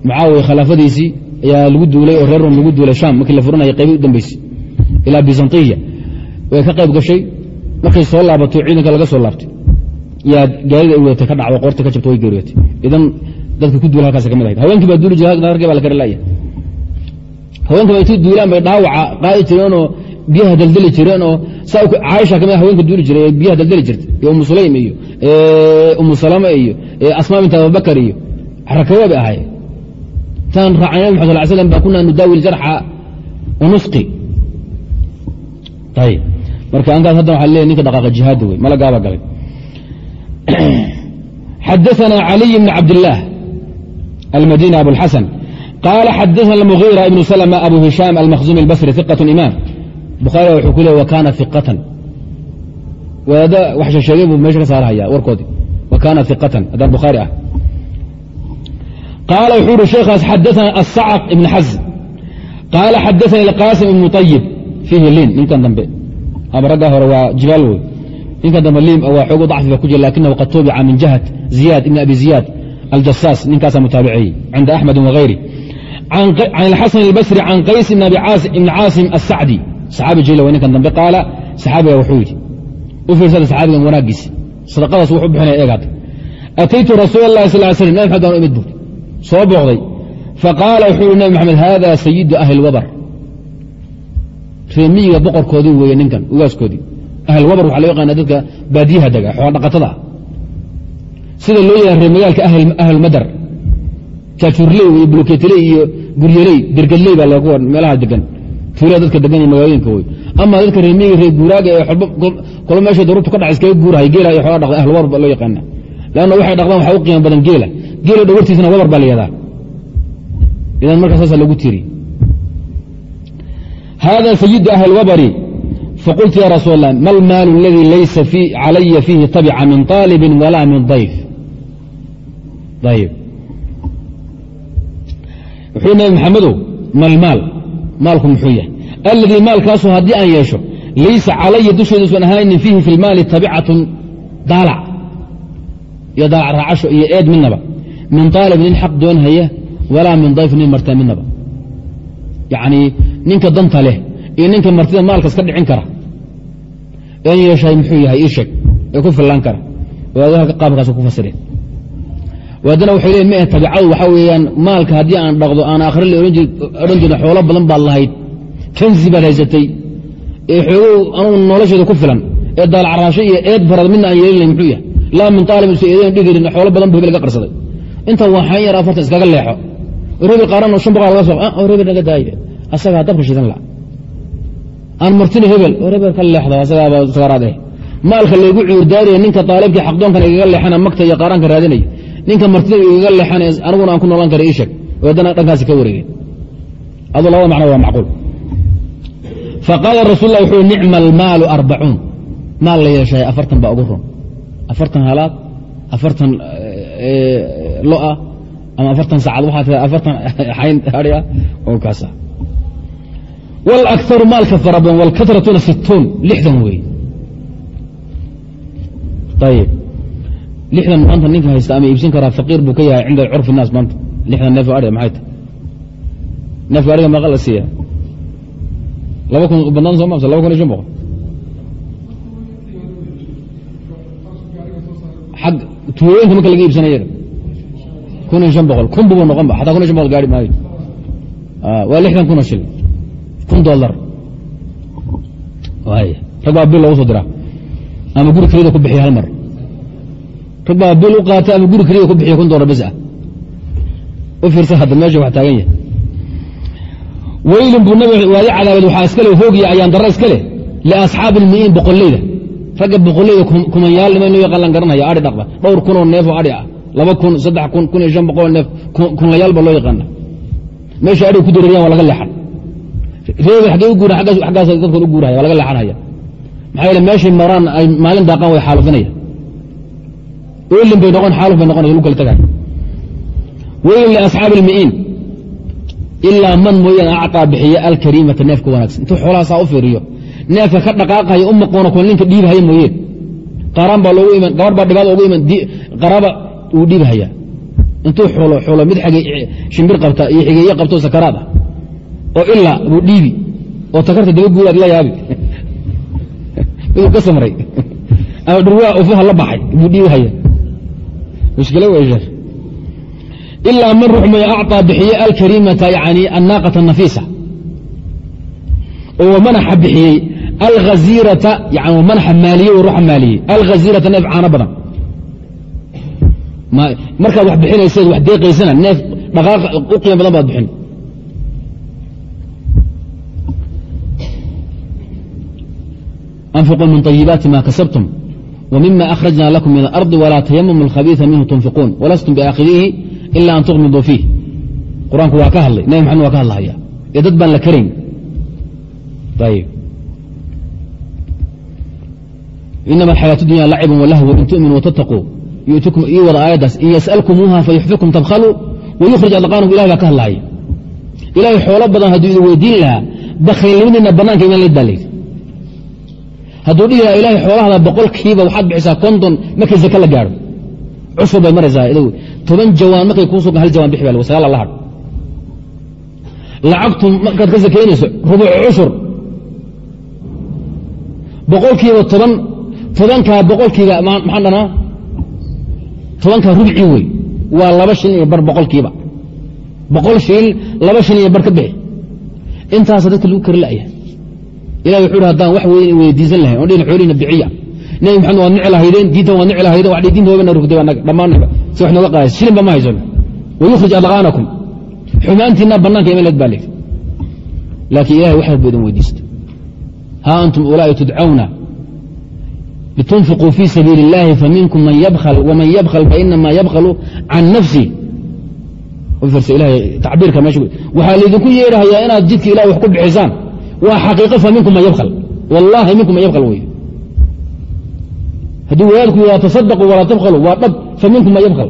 Mucaawiya khilaafadiisii ayaa lagu duulay oo reer rom lagu duulay sham markii la furanaya qaybi u dambeysay ilaa bizantiya way ka qayb gashay. Markay soo laabato ciidanka laga soo laabtay. Yaa gaarida ay wadatay ka dhacdo qoorta ka jabta way geeriyootay idan dadka ku duula halkaas ka ahayd. Haweenkii baa duuli jiray ragii baa la kari laaya. Haweenka ba intuu duulaan bay dhaawaca qaadi jireenoo biyaha daldali jireenoo caaisha kamid haweenka duuli jiray ee biyaha daldali jirtay iyo umu sulaym iyo umu salama iyo asmaa bint abubakar iyo rakawa bay ahaayeen tan raacay nabi maxad sal slam baa kunaa nudaawi jarxa unusqi ayib marka ankaas hadda waxa leeyahy ninka dhaqaaqa jihaada wey mala gaaba galay xadaثna عaliي بن cabdالlah almadini abuاlxasan qaala xadaثna اmuغيra ibn slma abu hishaam almakhzumi اlbasri ثiqaة imaam bukhaariga wuxuu ku leey wa kaana iqatan wadaada wax sheesheegay buu meesha ka saarhaya warkoodii wa kaana haddaan bukhaari ah. Qaala wuxuu uhi sheekhaas xadaana asacq ibn xazm qaala xadaanii alqaasim ibnu ayib fiihi liin. Ninkan dambe. Ama ragga hore waa jibaal wey ninkan dambe liim waa xoogo dacfi ba ku jira lakinahu qad tubica min jahat ziyad ibn abi ziyaad aljasaas ninkaasaa mutaabiciyey cinda axmed wagayri can alxasan albasri can qays ibn abi ibni caasim asacdi saxaabi jila w ninkan dambe qaala saxaabiga wuxuu yidhi u fiirsada saxaabigan wanaagiisi sadaqadaas wuxu bixinaya eeg hadda ataytu rasuul اllahi sal slam nabi maxamed baan imid buuri soo booqday. Faqaala wuxuu yihi nabi maxamed hada sayidu ahli wabar. Reemiyiga boqorkoodii weeye ninkan ugaaskoodii ahl wabar waxa loo yaqaana dadka baadiyaha dega xoola dhaqatada ah. Sida loo yahay reer magaalka ahlmadar jaajuurley iyo bulkeetley iyo guryeley dergadley baa meelaha degan tuulada dadka degan iyo magaalooyinka wey ama dadka reemiyiga reer guuraaga ee kolo meeshay daruurtu ka dhac iskaga guurahay geela iyo xoola dhaqda ahl wabar ba loo yaqaana leanna waxay dhaqdaan waxaa u qiimo badan geela geela dhawartiisana wabar baa la yahdaa idan markaa saasa lagu tiri hada sayidu ahl wabari faqultu ya rasuul اlah ma almaalu اladii laysa calaya fiihi tabca min طaalibi walaa min dayf ayb wuxuu nabi maxamedow malmaal maalku muxuu yahay. Aladii maalkaasu haddii aan yeesho laysa calaya dusheeduusan ahaynin fiihi fi lmaali tabicatun daalac iyo daalac raacasho iyo eed midnaba. Min طaalib nin xaq doonhaya walaa min dayf nin marta midnaba. Yacnii ninka danta leh iyo ninka martida maalkas ka dhicin kara. En yeeshahay muxuu yahay ii sheeg ee ku fillaan kara. Waadaha qaabkaas ku fasireen waadana waxay leeyiin ma tabicadu waxaa weeyaan maalka haddii aan dhaqdo aan aakhire la odhan jirna xoolo badan baad lahayd. Kanzi baad haysatay. Ee xoogow anugu nolosheeda ku filan ee daalacraasho iyo eed barad midna aan yeelinayn muxuu yahay. Laa min taalibin so eedan dhigirin xoolo badan bu hebel ga qarsaday. Intan waa xayn yar afartan iskaga leexo rebil qaaran shan boqol laga soo rebil naga daaye asagaa dabka shidan la aan martina hebel hebel ka leexda asagaaba sagaraad eh maalka laygu cuurdaariya ninka aalibkii xaqdoonkan igaga leexana magta iyo qaaraanka raadinay ninka martida igaga leexanay aniguna aan ku noolan kara ii sheeg. Way haddana dhankaasi ka wareega aduu labada macno waa macquul. Faqaala rasul lah wuxuu nicma almaalu arbacuun. Maal la yeeshahay afartan baa ugu ron afartan halaad afartan eh, eh, lo'a ama afartan saacad waxaa tia afartan xayn hadhia oo kaasa ah. walakaru maalka fara badan walkatratuna situun lixdan weeye ayb lixdan maanta ninka haysta ama iibsin karaa faqiir buu ka yahay cinda curfi الnaas maanta lixdan neef adh maxay tahay neefka ariga maqa la siiya laba kun badnaan soo masa laba kun iyo shan boqol ag tuulooyinka marka laga iibsanay kun iyo shan boqol kun bubu noqon xataa kun iyo shan boqol gaari maayo waa lixdan kun oo shil kun dolar rag baa bil loogu soo diraa ama guri keliyada ku bixiya hal mar rag baa bil u qaata ama guri keliyada ku bixiya kun dolar bes ah u fiirsa hadda meesha wax taagan yahay weylin buu nabig waadi cadaabeed waxaa iskale hoogiya ayaan darra iska leh liasxaabi ilmi'iin boqolleyda ragga boqolleyda kumanyaal nima inoo yaqaan lan garanaya adhi dhaqda dhowr kun oo neef oo adhi ah laba kun saddex kun kun iyo shan boqol neef kunlayaal baa loo yaqaana meesha adhiga ku dareeriyaan waa laga leexan reeba xaggee u guuran xaggaas dadkan u guurahaya waa laga leexanhaya maxaa yeele meeshay maraan ay maalin daaqaan way xaalufinaya weylin bay noqon xaaluf bay noqonaya lu kala tagay. Liasxaabi ilmi'iin ilaa man mooyaan acطaa bixiya alkariimata neefka wanaagsan. Intuu xoolahaasaa u fiiriyo neefka ka dhaqaaqaya u maqoona kuwa ninka dhiibhaya mooyeen. Qaraan baa loogu iman gabar baa dhibaada ugu iman qaraaba uu dhiibhaya intuu xulo xulo mid shimbir qabta iyo xigeeye qabto sakaraad ah oo ilaa buu dhiibi oo takarta daba guuraad la yaabi. Miduu ka samray. Ama dhurwaa ufaha la baxay buu dhiibhaya mushkilo wey sheekh? Ilaa man ruux may acطaa bixiye alkariimata yani annaaqata nafiisa. Oo manaxa bixiyey alhaziirata yani manaxa maaliye ruuxa maaliyey alhaziirata neef caano badan. Markaad wax bixinayseed wax deeqaysana neef dhaqaaqa u qiimo badan baad bixin. Anfiquu min طayibaati ma kasabtum wmima akhrajna lakum min alarضi walaa tayamamu alkhabiiثa minhu tunfiquun walastum biaakhidiihi ila an tuqmiduu fiih qur-aanku waa ka hadlay nabi maxamed waa ka hadlahaya ee dad baan la karayn ayb inama alxayaaة dunya lacibun walahw in tu'minuu watattaquu yu'tikum ii wada aayaddaas in yas'alkumuuha fayuxfikum tabkhaluu wayukhrij adqaanakum ilahi baa ka hadlahaya ilaahay xoolo badan hadduu idin weydiin lahaa bakhaylnimadiina bannaanka iman layd baa layidhi hadduu dhihi laha ilahay xoolahada boqolkiiba waxaad bixisaa konton markay zake la gaadho. Cushur bay maraysaa idow. Toban jawaan markay kuu hal jawaan bixi baa sagaal la hadh lacagtu markaad ka sakaynayso rubuuc cushur boqolkiiba toban tobankaa boqolkiiba maxaan dhanaa? Tobankaa rubci wey. Waa laba shilin iyo bar boqolkiiba. Boqol shilin laba shilin iyo bar ka bixi. Intaasa dadka lagu kari la'ya ilahi wuxu hi haddaan wax weyn weydiisan lahayn on dhin xoolihina biciya. Nebi maxamed waad nici lahaydeen diintan waad nici lahaydeen wax diinta hoogana rugday annaga dhammaanaba si wax nooga qaadaysa shilin ba ma haysan wayukhrij adqaanakum. Xumaantiina bannaanka iman leed baa leehi laakiin ilahay wax walba idin weydiista haa antum ulaa'i tudcawna litunfiquu fii sabiili اllahi faminkum man yabkhl wman yabkhl fainama yabkhalu can nafsi. Waxaa laydinku yeedhahayaa inaad jidka ilahi wax ku bixisaan waa xaqiiqo fa minkum man yabkhl wallaahi minkum man yabkhl wey haddii wadaadku yidhaha tasadaquu walaa tabkhaluu waa dhab. Fa minkum man yabkhl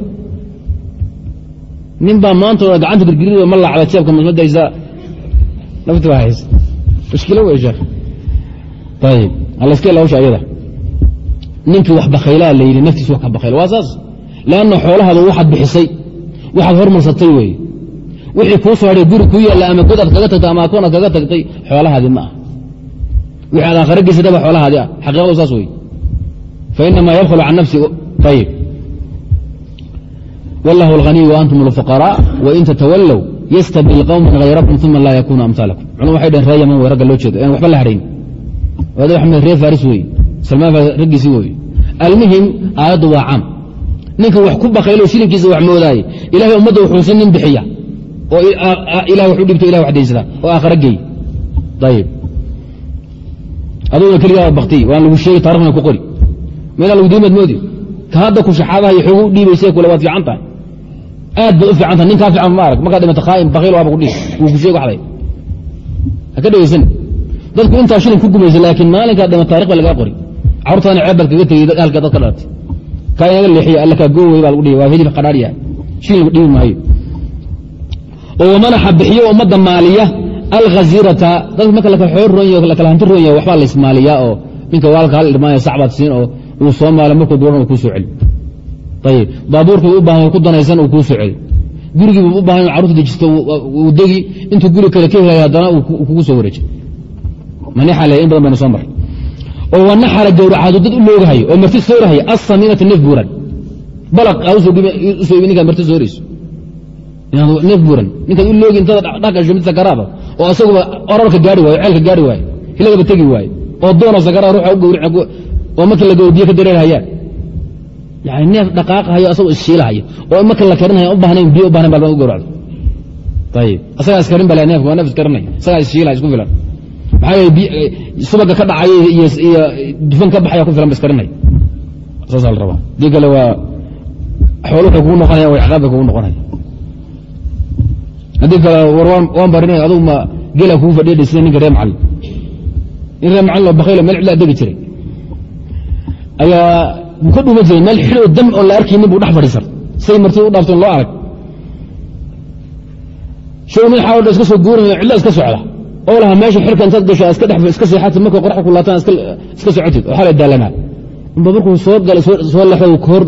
nin baa maanta gacanta girgirido ma laacda jeebka masmadaysa nafti baa haysa. Mushkilo wey sheekh. Ayib alaska hawsha ayada. Ninkii wax bakhaylaa la yidhi naftiis wax ka bakhayla waa saas. Leanna xoolahaada waxaad bixisay waxaad hormarsatay weeye wixii kuu hadhay guri kuu yaalla ama god aad kaga tagtay ama akoon kaga tagtay xoolahaadii ma ah wixii aad aakhare geysataba xoolahaadii ah. Xaqiiqadu saas wey fainama yabklu can nafsi ayib wallahu alghaniy waantum alfuqaraa wain tatawallow yastabdil qowman hayrakum uma laa yakunu amhaalakum culum waxay dhaheen ree wey ragga loo jeedo. Aan waxba la hadhayn axmed ree faris wey salmaan raggiisii wey almuhim aayaddu waa caam ninka wax ku bakaylo shilinkiisa wax moodaaye. Ilahay ummadda wuxuusin nin bixiya oo ilah wax u dhibto ilah wax daysada oo aakhara geey ayib aduguna keligaa baktiy waan lagu sheegi taarikhna ku qori. Meelaa lagu diimad moodi ka hadda ku shaxaabaha iyo xoogu dhiibayse kule waad fiican tahay. Aad baad u fiican tahay nin kaa fiican ma arag. Markaad dhimata khaa'im bakayl waaba ku dhiib wuu ku sheeg waxday ha ka dhegaysan dadku intaa shilin ku gumaysa laakiin maalinkaad dhima taarikh baa lagaa qori. Carurtaana ceeb baad kaga tegey halka dadka dhalatay kaa inaga leexiya alla kaa goowey baa lagu dhihi waa hilib qadhaar yahay shilin lagu dhiibi maayo oo manaxa bixiyo ummadda maaliya alkhazirata dadka marka lakala xoor roon yaho lakala hanti roon yahay waxbaa laysmaaliyaa oo ninka waalka hal dhimaayo sacbaad siin oo uu soo maalo markuu duuran uu kuu celi ayib baabuurkii u baahan ku danaysan uu kuu celi gurigiibu u baahan carurta dejisto uu degi intuu guri kale ka helaya haddana uu kugu soo wareeji manixale in badan baynu soo maray oo wanaxala gawracaadu dad u loogahayo oo marti soorahaya asamiinata neef buuran. Balaq aa u soo ibi ninkaad marti soorayso neef buuran ninkaad u loogi intada dhaqasho mid sakaraada oo asaguba orarka gaari waayo ceelka gaari waayo hilagaba tegi waayo oo doona sakaraad ruuxa u gawric oo markii la gawdiye ka dareerhayaan yani neef dhaqaaqahayo asagoo isshiilahayo oo marka la karinaya u biyo u bahnayn u gawracdo ayib asagaa iskarin ba neefka waa neef iskarinay isagaa isshiilaya isku filan maxaa yeele subaga ka dhacaya iyo dufan ka baxaya ku filan ba iskarinay saasaa la rabaa dii kale waa xoolo waxay kugu noqonaya way caqaab bay kugu noqonaya haddii kale waan barinay adugu ma geela kugu fadhiya sida ninka reer in reer oo bakaylo meel cidlaa degi jiray. Ayaa ka dhuma jiray meel xidoo dam oon la arkaynin buu dhex fadhiisan say martida u dhaaftoon loo arag. Show nin xaawdha iska soo guuraya cidla iska socda. Oo lahaa meesha xilka intaad gasho iska seexatid markay qoraxda ku iska socotid. Oo xalay daalanaa. Unba markuu soo galay soo lexda koor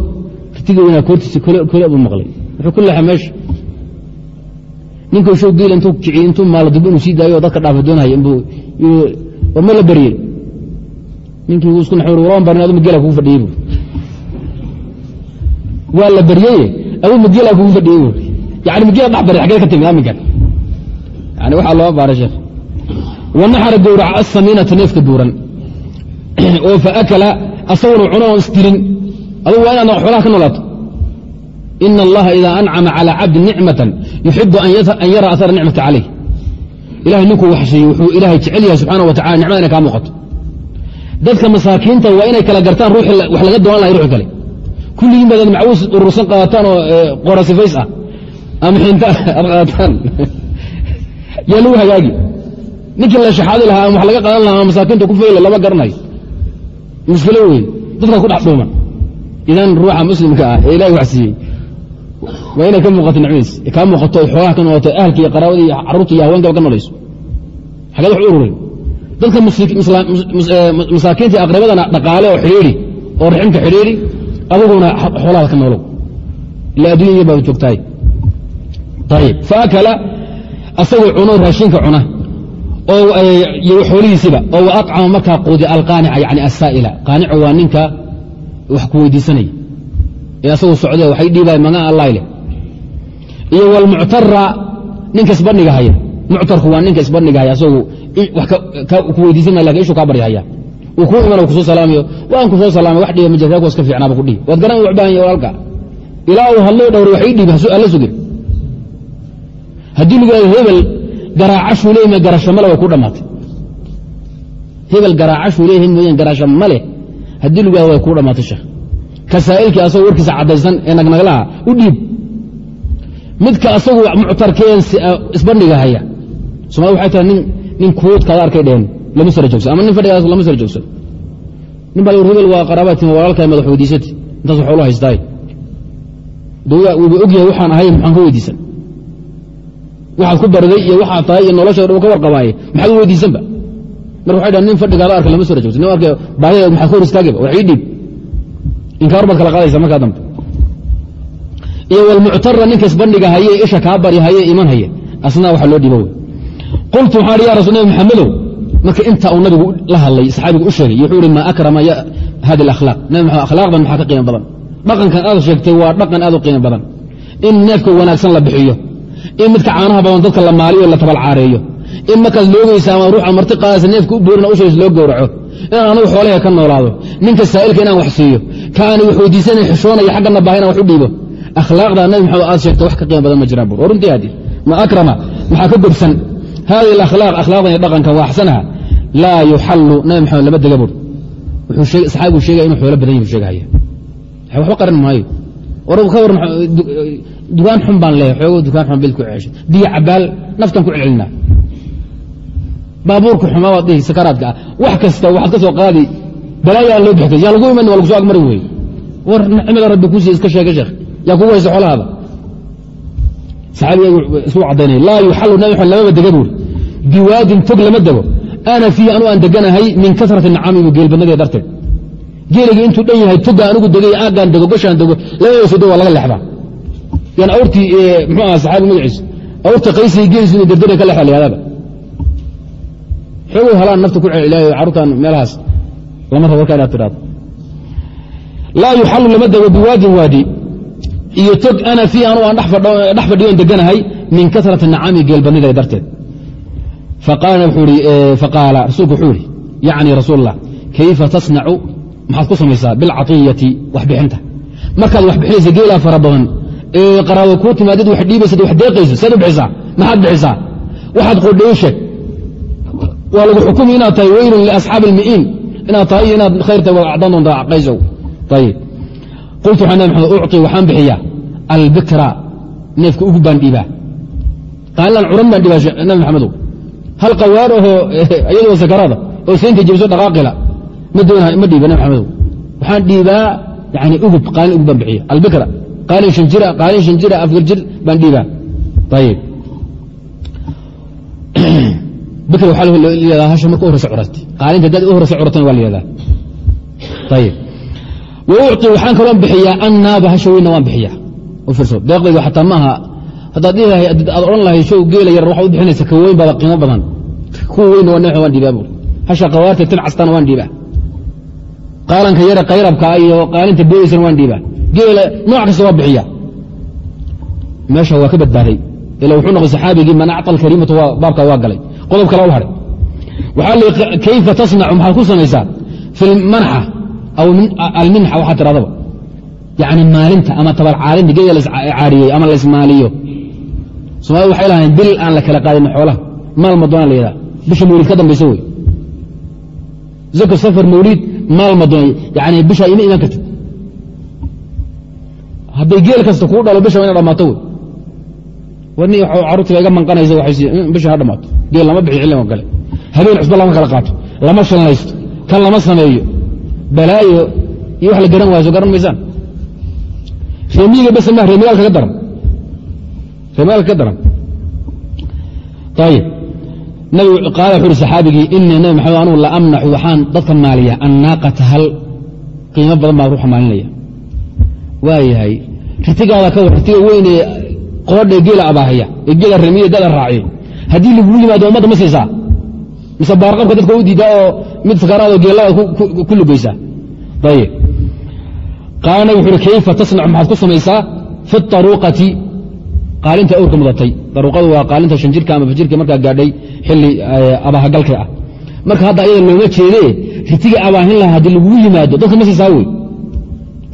rtigi weynaa koortiisa kole buu maqlay. Wuxuu ku lexa meesha ninka show geel intuu kiciy intuu maalo dib inuu sii daayo dadka dhaafa doonaya war ma la baryey ninkii isku naxw waraan barin adu magela kugu fadhiyey bu waa la baryeye adu magela kugu fadhiyey bu yani magela dhex bari xagee ka timid aminkan yani waxaa loo baaray sheekh. Wanaxara gowraca asamiinata neefka buuran. Oo faakala asaguna cuno oon isdirin adugu waa inaad xoolaha ka noolaato. Ina allaha ida ancama calى cabdi nicmatan yuxibu an yara ahara nicmata calayh. Ilahay ninkuu waxshiiye wuxuu ilaahay jecel yahay subxaana wa tacala nicmada inay kaa muuqato. Dadka masaakiinta waa inay kala gartaan ruuxi wax laga doonan lahay ruux kale. Kulligiin baad macawuus urursan qaadataan oo qora sifays ah. Ama xinta aad qaadataan yaa lagu hagaagi. Ninkii la shaxaadi lahaa ama wax laga qadan lahaa ama masaakiinta ku fayla lama garanayo. Mushkilo wey dadkaa ku dhex dhuuman. Idan ruuxa muslimka ah ee ilahay wax siiyey waa inay ka muuqato nicmadiis kaa muuqato xoolaha ka noolato ahalka iyo qaraabada iyo carruurta iyo haweenkaba ka nolayso xageed wax u ururay dadka masaakiinta aqrabadana dhaqaale oo xidhiidhi oo raximka xidhiidhi adiguna xoolahaada ka noolow. Ila addunya baad joogtahay. Ayib faakala asagoo cuno raashinka cuna. Iyo xoolihiisiba oo wa acama markaa quudi alqaanica yani asaa'ila qaanicu waa ninka wax ku weydiisanaya ee asagoo socde waxay dhiibaya magan allahi leh iyo walmuctara ninka isbadhiga haya. Muctarku waa ninka isbadhiga haya asagu ku weydiisanaya laakiin ishuu kaa baryahaya uu kuu iman ku soo salaamayo waan ku soo salaamay wax dhiba ma jir reerku iska fiicnaaba ku dhihi waad garan wax baahan yahy walaalka ilaa uu hadloo dhowray wax ii dhiibi alla sugin haddii lagu hebel garaacashuu leeyma garasho male way ku dhammaatay hebel garaacashuu leeyahay mooyaan garasho male. Haddii lagu yahado kuu dhammaatay sheekh kasaa'ilkii asagoo warkiisa caddaysan ee nagnaglaha u dhiib. Midka asagu muctarkeen isbandhiga haya. Somaali waxay tahay nin kuudkaada arkay dheheen lama sara ama nin fadhigaas lama sara nin baa hebel waa qaraabatin walaalkaa madax weydiisati intaas xoolo haystaay wuuba ogyahay waxaan ahay maxaan ka weydiisan. Waxaad ku bariday iyo waxaad tahay iyo nolosha dhan ka warqabaaye. Maxaad u weydiisanba marka waxay dhahan nin fadhigaada arka lama sara joogsan nin arka baahideed maxaad ka hor istaagaba wax ii dhiib inkaar baad kala qaadaysa markaa dambe. Iyo walmuctara ninka isbandhiga haye isha kaa bari haye iman haye asna waxa loo dhiibo. Qultu waxaan ya rasul nabi maxamedow marka inta uu nabigu la hadlay saxaabigu u sheegay wuxuu ihi maa akrama hadi alakhlaaq. Nabi maxamed akhlaaqdan maxaa ka qiimo badan? Dhaqankan aad sheegtay waa dhaqan aad u qiimo badan. In neefka wanaagsan la bixiyo in midka caanaha badan dadka la maaliyo la tabalcaareeyo in markaad loogeysa ama ruuxa marti qaadaysa neefka u boorina ushays loo gowraco inaan anagu xoolaha ka noolaado. Ninka saa'ilka inaan wax siiyo ka aan wax weydiisanay xishoonaya xaggana baaha inaan wax u dhiibo akhlaaqda nabi maxamed aad sheegto wax ka qiimo badan ma jiraan bur runtii hadi ma akrama maxaa ka gobsan hadihi alakhlaaq akhlaaqdan iyo dhaqankan waa axsanaha. Laa yuxallu nabi maxamed lama dega bur saxaabigu sheegaya inuu xoolo badan yahu sheegahaya waxba qaran maayo. Dukaan xun baan leehay xoogo dukaan xun bil ku ceeshay. Biyo cabaal naftan ku celcelinaa baabuurka xumaa waad dhihi sakaraadka. Ah wax kasta waxaad ka soo qaadi balaayaa loo bixtay yaa lagu iman waa lagu soo agmarin wey war nicmada rabbi kuusiya iska sheega sheekh. Yaa kugu haysa xoolahaada. Saxaabiga isuu caddaynaya laa yuxallu nabi maxamed lamaba dega buuri. Biwaadin tog lama dego. Ana fiihi anu aan deganahay min kasrati nacamibu geelbadnadee darteed. Geeligii intuu dhan yahay toga anugu degay aaggaan dego gashaan dego labada soo waa laga leexdaa yan awrtii mxuu aha saxaabi magaciisa awrta qaysay geelisu ina dardara ka lahadaaba xoogay halaan nafta ku celceliyayo carruurtan meelahaas. Lama rabo warkaa inaad tidhahdo laa yuxallu lama dego biwaadin waadi. Iyo tog ana fii anu aan dhex fadhiyoon deganahay min kasrati nacami geelbanida darteed. Faqaala rasuulku wuxuu ihi yacni rasuul اllah kayfa tasnacu? Maxaad ku samaysaa bilcaطiyati waxbixinta. Markaad wax geelaa fara badan ee qaraabo kuu timaadid wax dhiibaysad wax deeqayso saad u bixisaa maxaad bixisaa? Waxaad qodhay sheeg waa lagu xukumi inaad tahay weylun liasxaabi اlmi'iin inaad tahay inaad khayrta waa acdaan doontaa ayib qultu waxaa nabi maxamed ucطi waxaan bixiyaa albikra neefka ugu baan dhiibaa. Qaalan curan baan dhiibaa nabi maxamedow. Hal qawaar ahoo iyadoo sakaraada oo seynta jebiso dhaqaaqila ma doona ma dhiiba nabi maxamedow. Waxaan dhiibaa yani ugub qaalin ugub baan bixiya. Albikra qaalin shan jira qaalin shan jira afgar jir baan dhiibaa. Ayib bikra waxaa layihahdaa hasha marka u horeysa curatay qaalinta dad u curatana waa la yihahdaa ayib waucطi waxaan kaloon bixiyaa annaaba hasha weynna waan bixiyaa. U fiirso deeqdaydu xataa maaha haddaad dhihi aad odhan lahay show geela yar waxaad u bixinaysa ka weyn baaba qiimo badan. Kuwa weynna waa neexa waan dhiibaa buuri hasha qawaarta tin castana waan dhiibaa. Qaalanka yara qayrabka iyo qaalinta beeysana waan dhiibaa. Geela nooc kasta waa bixiya meesha waa ka badbaaday. Ila wuxuu noqday saxaabigii man acطa alkariimatu baabkaa waa galay qodob kale haray. Waxaa kayfa tasnacu maxaad ku samaysaa fi lmanxa aw alminxa waxaa tiradaba yani maalinta ama tabarcaalinta geeda lacaariyey ama laismaaliyo somalida waxay lahayn bil aan la kala qaadin xoolaha. Maal madoona la yidhaha. Bisha mawlid ka dambayso wey. Zako safar mawliid maal madoon yani bishaa ima iman kartid. Hadday geel kasta kuu dhalo bisha ina dhamaato wey warni carruurtiga iga manqanaysa bisha ha dhamaato. Geel lama bixi xilligan oo kale habeen cusba lama kala qaato. Lama shallaysto kan lama sameeyo. Balaayo iyo wax la garan waayo garan maysaan. Reemiyiga bes ma reemagaalka ka daran. Reemagaalka ka daran. Ayib nabigu qaala wuxu uhi saxaabigii inii nabi maxamed anugu la amnaxu waxaan dadka maaliya annaaqata hal qiimo badan baan ruuxa maalinaya. Waayahay ritigaada ka war ritiga weyn ee qoodha geela abaahaya ee geela reemiya dada raaciyo. Haddii lagugu yimaado ummadda ma siisaa mise baarqabka dadka u diidaa oo mid sakaraado geelada ku lugaysaa ayib qaala nabig wuxu uhi kayfa tasnacu? Maxaad ku samaysaa? Fi aruuqati qaalinta awrka mudatay. Daruuqadu waa qaalinta shan jirka ama fajirka markaa gaadhay xilli abaahagalka ah. Marka hadda ayada looma jeedee ritiga abaahin laha haddii lagugu yimaado dadka ma siisaa wey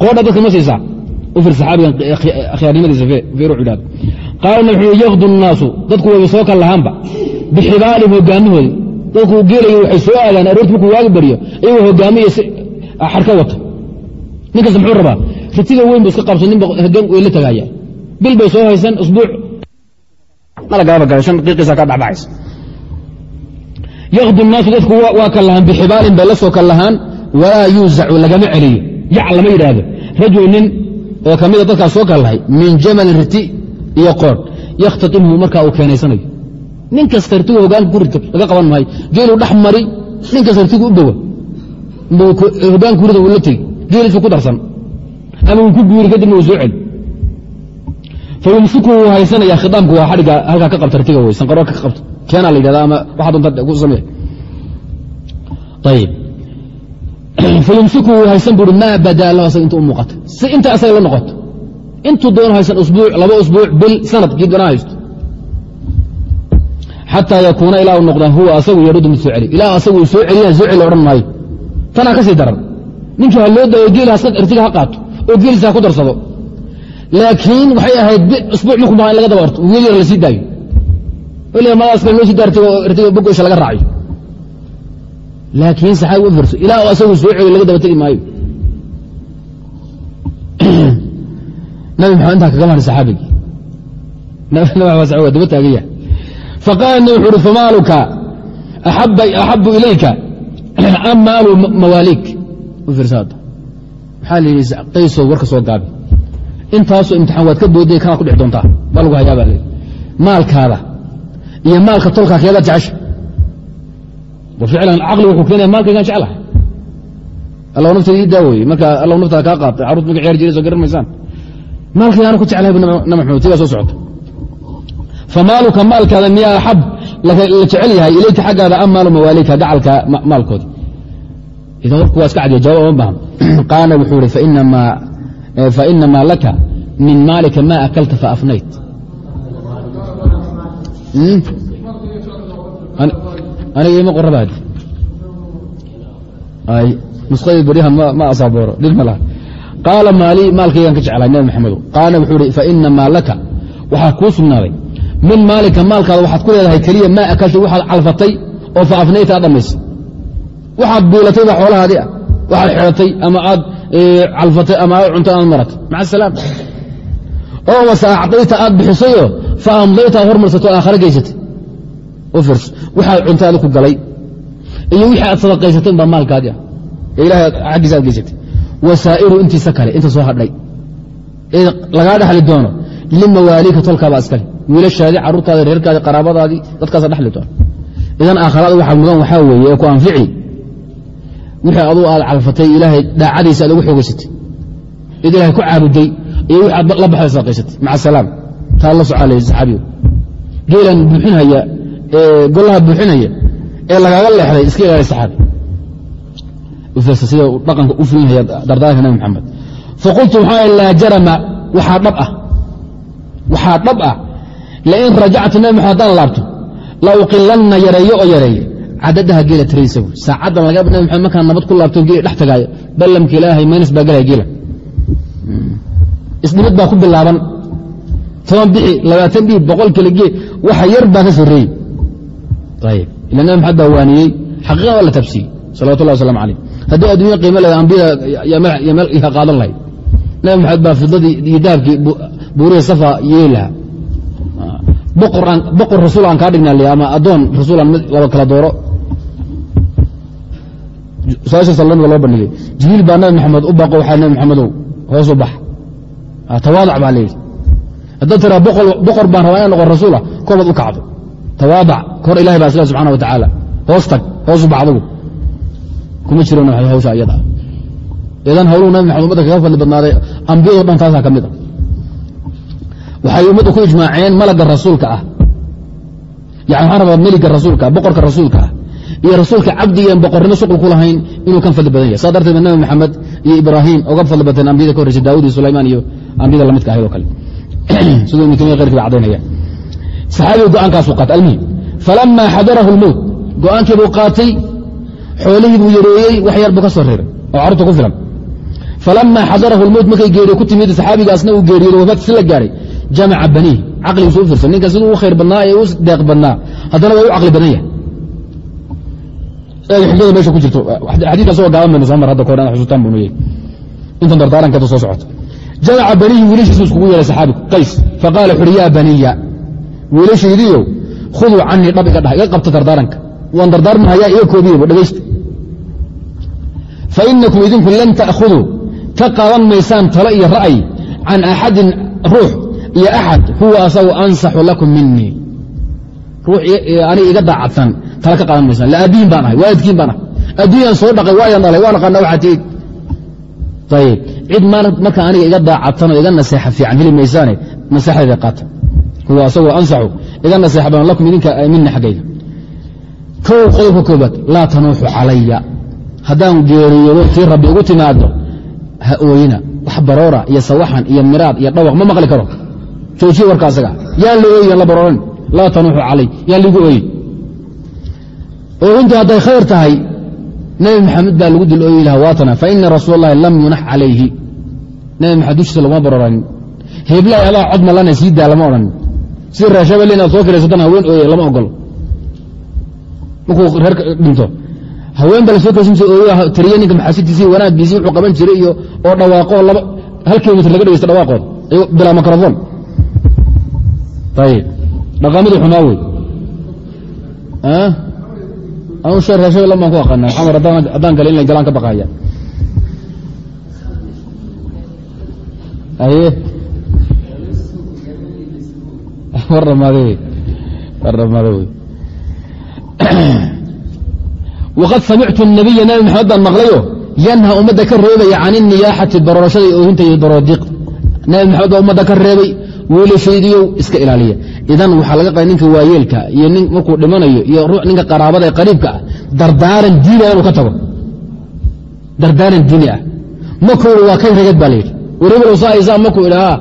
qoodha dadka ma siisaa u fir saxaabigan akhyaarnimadiisa feer wuxu idhahdo qaala nabi wuxuu yakdu nnaasu dadku wayba soo kal lahaanba. Bixibaalihim hogaamahoodi dadku geelayo waxay soo aadaan aroorti markuu waagi baryo iyagoo hogaamiya xarka wata nin kasta muxuu rabaa? Ritiga weyn bu iska qabso way la tagaaya bil bay soo haysan usbuuc. Yakdu naasu dadku waa kal lahaan bixibaalin bay la soo kal lahaan walaa yuuzacu lagama celiyo. Yac lama yidhaahdo. Rajul nin oo ka mida dadkaas soo kal lahay min jamalin riti iyo qoodh yakhtatimhu markaa uu keenaysanayo. Nin kasta ritigu hogaanka ku laga qaban maayo geeluu dhex mari nin kasta ritigu u boga hogaanka kurida wuu la tegi geelisu ku darsan. Ama wuu ku guuri kadibna wuu soo celi. Fayumsiku wuu haysanaya khidaamku waa xadhigga halkaa ka qabta ritiga wey sanqaro ka qabta. Keenaa la yidhahda ama waxaa doonta ku samee. Ayib fayumsiku wuu haysan buuri maa badaa lahu asaga inta u muuqata si inta asaga la noqoto. Intuu doono haysan usbuuc laba usbuuc bil sanad kii doonaa haysto. Xataa yakuuna ilaa u noqda huwa asagu yaruddu mid soo celi ilaa asagu soo celina soo celi odhan maayo. Tanaa ka sii daran. Ninkii ha loo daayo geel rtiga ha qaato oo geeliisa ha ku darsado. Laakiin waxay ahayd usbuuc markuu maa in laga daba weel yar la sii daayo. Weliga madaas loo sii daa rtiga bogoysha laga raaciyo laakiin saxaabi u firso ilaa u asagu soo celiyo laga daba tegi maayo nabi maxamed intaa kaga marin saxaabigii daba taagaya faqaala nabi wuxu uhi famaaluka axabu ilayka. Am maalu mawaaliik waxaa la yidhi qaysow warka soo gaabi. Intaasoo imtixaan waad ka boodday kanaad ku dhex doontaa? Baa lagu hayaa baa layidhi maalkaada iyo maalka tolkaa keebaad jecesha ficlan caqli wuxuu keenaya maalkaygaan jeclahay. Allaw nafteeda ii daaweye marka allaw naftaada kaa qaatay carruurt marka ciyaar jiray soo garan maysaan. Maalkaygaana ku jeclahay nabi maxamed tigaa soo socota. Famaaluka maalkaada miyaa axab la jecel yahay ilayka xaggaada am maalu mawaalika gacalka maalkooda idan warku waa iska cadiya jawab oma baahno qaana wuxuu ihi fainamaa laka min maalika ma akalta faafnayt aniga ima qorabad nuskadii beryahan ma asaabooro dhib ma laha. Qaala maalii maalkaygaan ka jeclay nabi maxamedo qaala wuxuu ihi fainamaa laka waxaa kuu sugnaaday. Min maalika maalkaada waxaad ku leedahay keliya maa akaltay waxaad calfatay oo fa afnayta aad dhammaysay. Waxaad biilatay baa xoolahaadii ah. Waxaad xidhatay ama aad calfatay ama aad cuntay aad maratay. Maca salaam. Oo mase acdayta aad bixisayoo fa amdayta aad hormarsato aakhare geysatay u fiirso waxaad cuntay adi ku galay. Iyo wixii aad sadaqaysatay baa maalkaadii ah. Ee ilahay xaggiisa aad geysatay. Wasaa'iru intiisa kale inta soo hadhay. Ee lagaa dhexli doono. Limawaalika tolkaabaa iskale wiilashaadii carruurtaadi reerkaadii qaraabadaadii dadkaasa dhexli doona idan aakharaada waxaa mudan waxaa weeye ee ku anfici. Wixii aduu aad calfatay ilaahay daacadiisa aad ugu xoogaysatay id ilahay ku caabuday iyo wixi la baxday sadaqaysatay. Maca salaam. Taa la socaalay saxaabigu geelan buuxinhaya golaha buuxinaya ee lagaaga leexday iska ilaalay saxaabi sida dhaqanka u fulinhaya dardaaranka nabi maxamed faqultu waxaa laa jarama waxaa dhab ah. Waxaa dhab ah. Lain rajactu nabi maxamed haddaan laabto la uqilanna yareeyo oo yareeye cadadaha geela tiradiisa bu saacaddan laga nabi maxamed markaan nabad ku laabto geela dhex tagaayo. Ballamka ilaahay maynas baa gelaya geela. Isdhimid baa ku bilaaban. Toban bixi labaatan dhiib boqol kale gee waxa yar baa ka soreeyey ayib ila maxamed baa waaniyey xaqiiqa waa la tabsiyey salawatullah waslamu calayh haddii adduunya qiimo leeda ambiyada qaadan lahayd nabi maxamed baa fidladii iyo dahabkii buurihii safa yeeli lahaa boqor rasuul aan kaa dhignaa l ama addoon rasuulaan kala dooro su'aasha sallamida loo bandhigay jibriil baa nabi maxamed u baqo waxaa nabi maxamedow hoosu bax tawaadac baa leeyihi haddaad tiraa boqor baan rabaa inaan noqon rasuula koobaad u kacdo tawaadac kor ilahay baa isle subxana wa tacaala hoos tag hoosu bax adugu. Kuma jiro hawsha iyada idan hawluhu nabi maxamed umadda kaga fadli badnaaday ambiyado dhan taasaa ka mid a. Waxay ummaddu ku ijmaaceen malagga rasuulka ah. Yani waxaan rabaa meliga rasuulka boqorka rasuulka ah. Iyo rasuulka cabdigan boqornimo shuqul ku lahayn inuu kan fadli badan yahay. Saa darteed nabi maxamed iyo ibraahim uga fadli bateen ambiyada ka horreysay daawud iyo sulaymaan iyo ambiyada lamidka ahayd oo kale. Siduu ibn tamiya khayrkii ba caddaynaya saxaabiga go'aankaasu qaatay. Almuhim falama xadarahu lmowt go'aankii buu qaatay xoolihii buu yareeyey wax yar buu ka soo reeray oo carruurta ku filan. Falama xadarahu lmowt markay geeriyo ku timid saxaabigaasna uu geeriyoodo wafaadkiisi la gaaray jamaca baniih caqligiisu u fiirsan ninka siduu u khayr badnaa ee u deeq badnaa haddana waa u caqli badan yahay. Xikmada meesha ku jirto xadiidka asagoo gaaban baynu soo mar hadda koodhan xusuutaan buu nuyey intan dardaarankeedu soo socoto jamaca baniihi wiilashiisu iskugu yeehay saxaabigu qays faqaala uhi yaa baniya wiilashaydiiyow khuduu canii dhab iga dhaha iga qabta dardaaranka waan dardaarmahayaa iga koobiyeyba dhegaysta fainakum idinku lan ta'khuduu ka qaadan maysaan talo iyo ra'y can axadin ruux iyo axad huwa asagu ansaxu lakum minii ruux aniga iga daacadsan tala ka qaadan maysaan. Laabihin baan ahay waalidkiin baan ahay. Adduunyaan soo dhaqay waayan dhalay waan aqaana waxaa tiid ayib cid marka aniga iga daacadsan oo iga naseexa fiican heli maysaane naseexdeeda qaata huwa asagoo ansaxu. Iga naseexa badan lakum idinka mina xaggayga kow qodobka koobaad laa tanuuxu calaya. Haddaan geeriyoodo tii rabbi igu timaado ha ooyina. Wax baroora iyo sawaxan iyo miraad iyo dhawaq ma maqli karo. Joojiye warka asaga. Yaan la ooyin la barooran laa tanuuxu calay. Yaan ligu ooyin. Ooyintu hadday khayr tahay nebi maxamed baa lagu dil ooyi laha waatana faina rasuul allahi lam yunax calayhi. Nebi maxamed dushiisa laguma barooranin. Heblahay adaa cod malana sii daa lama odhanin si reeshabel inaad soo kiraysatan haween ooye lama ogolo markuu reer dhinto. Haween baa la soo kaysan jira ooyo tariye ninka maxaasidtiisii wanaaggiisii wuxuu qaban jiray iyo oo dhawaaqo laba hal kilomitr laga dhegeysta dhawaaqood bilaa mikrofon ayib dhaqaamadii xumaa wey. Anu sheer reeshabel baan ku aqaana xamar haddaan gala inay galaan ka baqaya aye waqad samictu nabiya nabi maxamed baan maqlayo yanha ummadda ka reebaya can iniyaaxati baroorashada iyo oohinta iyo baroodiiqda nabi maxamed baa ummadda ka reebay wiilashaydiyow iska ilaaliya. Idan waxaa laga qaba ninka waayeelka iyo nin markuu dhimanayo iyo ninka qaraabada ee qariibka ah dardaaran diini inuu ka tago. Dardaaran diini ah. Makuu waa kan regeed baa layidhi waribalow saaisaa makuu idhaa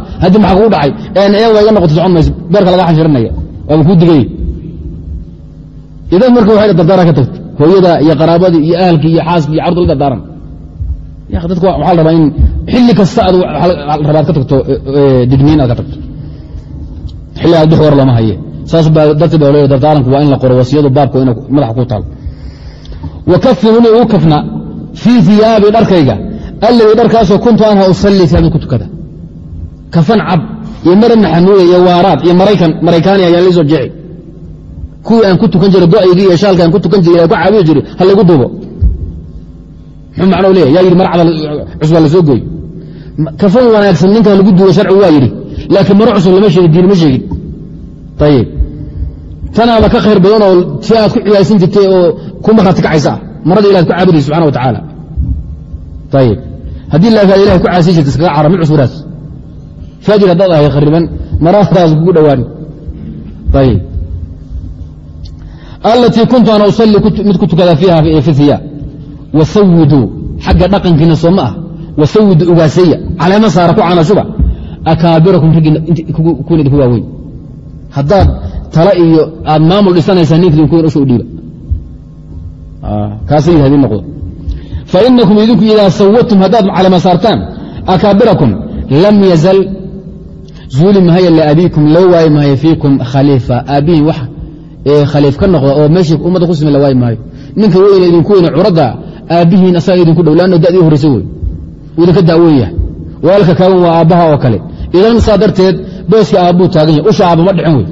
ku taal. Wa kafinuni uu kafna fii iyaabi dharkayga alladii dharkaasoo kuntu anha usalli fi ku tukada kafan cab iyo mara maxamuuya iyo waaraad iyo maraykaani ayaan laysoo jeeci kuwii aan ku tukan jiray go'aygii iyo shaalka aan ku tukan jiray ku caabiyi jiray ha laygu duubo muxuu macnuu leeyahy yaa yidhi marcada cusbaa la kafan wanaagsan ninkan lagu duubo sharcigu waa yidhi laakiin maro cusub lama sheegin diin ma sheegin ayib tanaaba ka khayr badan oo si aad ku cibaadaysan jirtay oo ku markhaati kacaysa ah marada ilaad ku caabudaysa subxana wa tacaala ayib haddii laakaa ilahay ku caasiy jirta iskaga cara mid cusuraas faajir haddaad ahay khariban maradaas kugu dhowaani ayib alatii kuntu ana usalli mid ku tukada fiiha fi hiyaab wasawiduu xagga dhaqankiina soo ma ah. Wasawiduu ugaasaya caleema saara ku canashuba. Akaabirakum raggiina kuwan idinku waaweyn. Haddaad tala iyo aad maamul dhisanaysaa ninka kuwan usha dhiiba. Kaasay haddii noqdo fainakum idinku idaa sawadtum haddaad caleema saartaan akaabirakum lam yazal zuuli mahaya liabiikum loo waayi maayo fiikum khaliifa aabbihin wax khaliif ka noqda oo meeshii ummadda ku sime la waayi maayo ninka weyna idinku weyne curadda aabbihiin asaga idinku dhow lanno dadii horraysa wey uu idinka daawen yahay walaalka kaagan waa aabbaha oo kale idan saa darteed booskii aabbuu taagan yahay usha aabba dhicin wey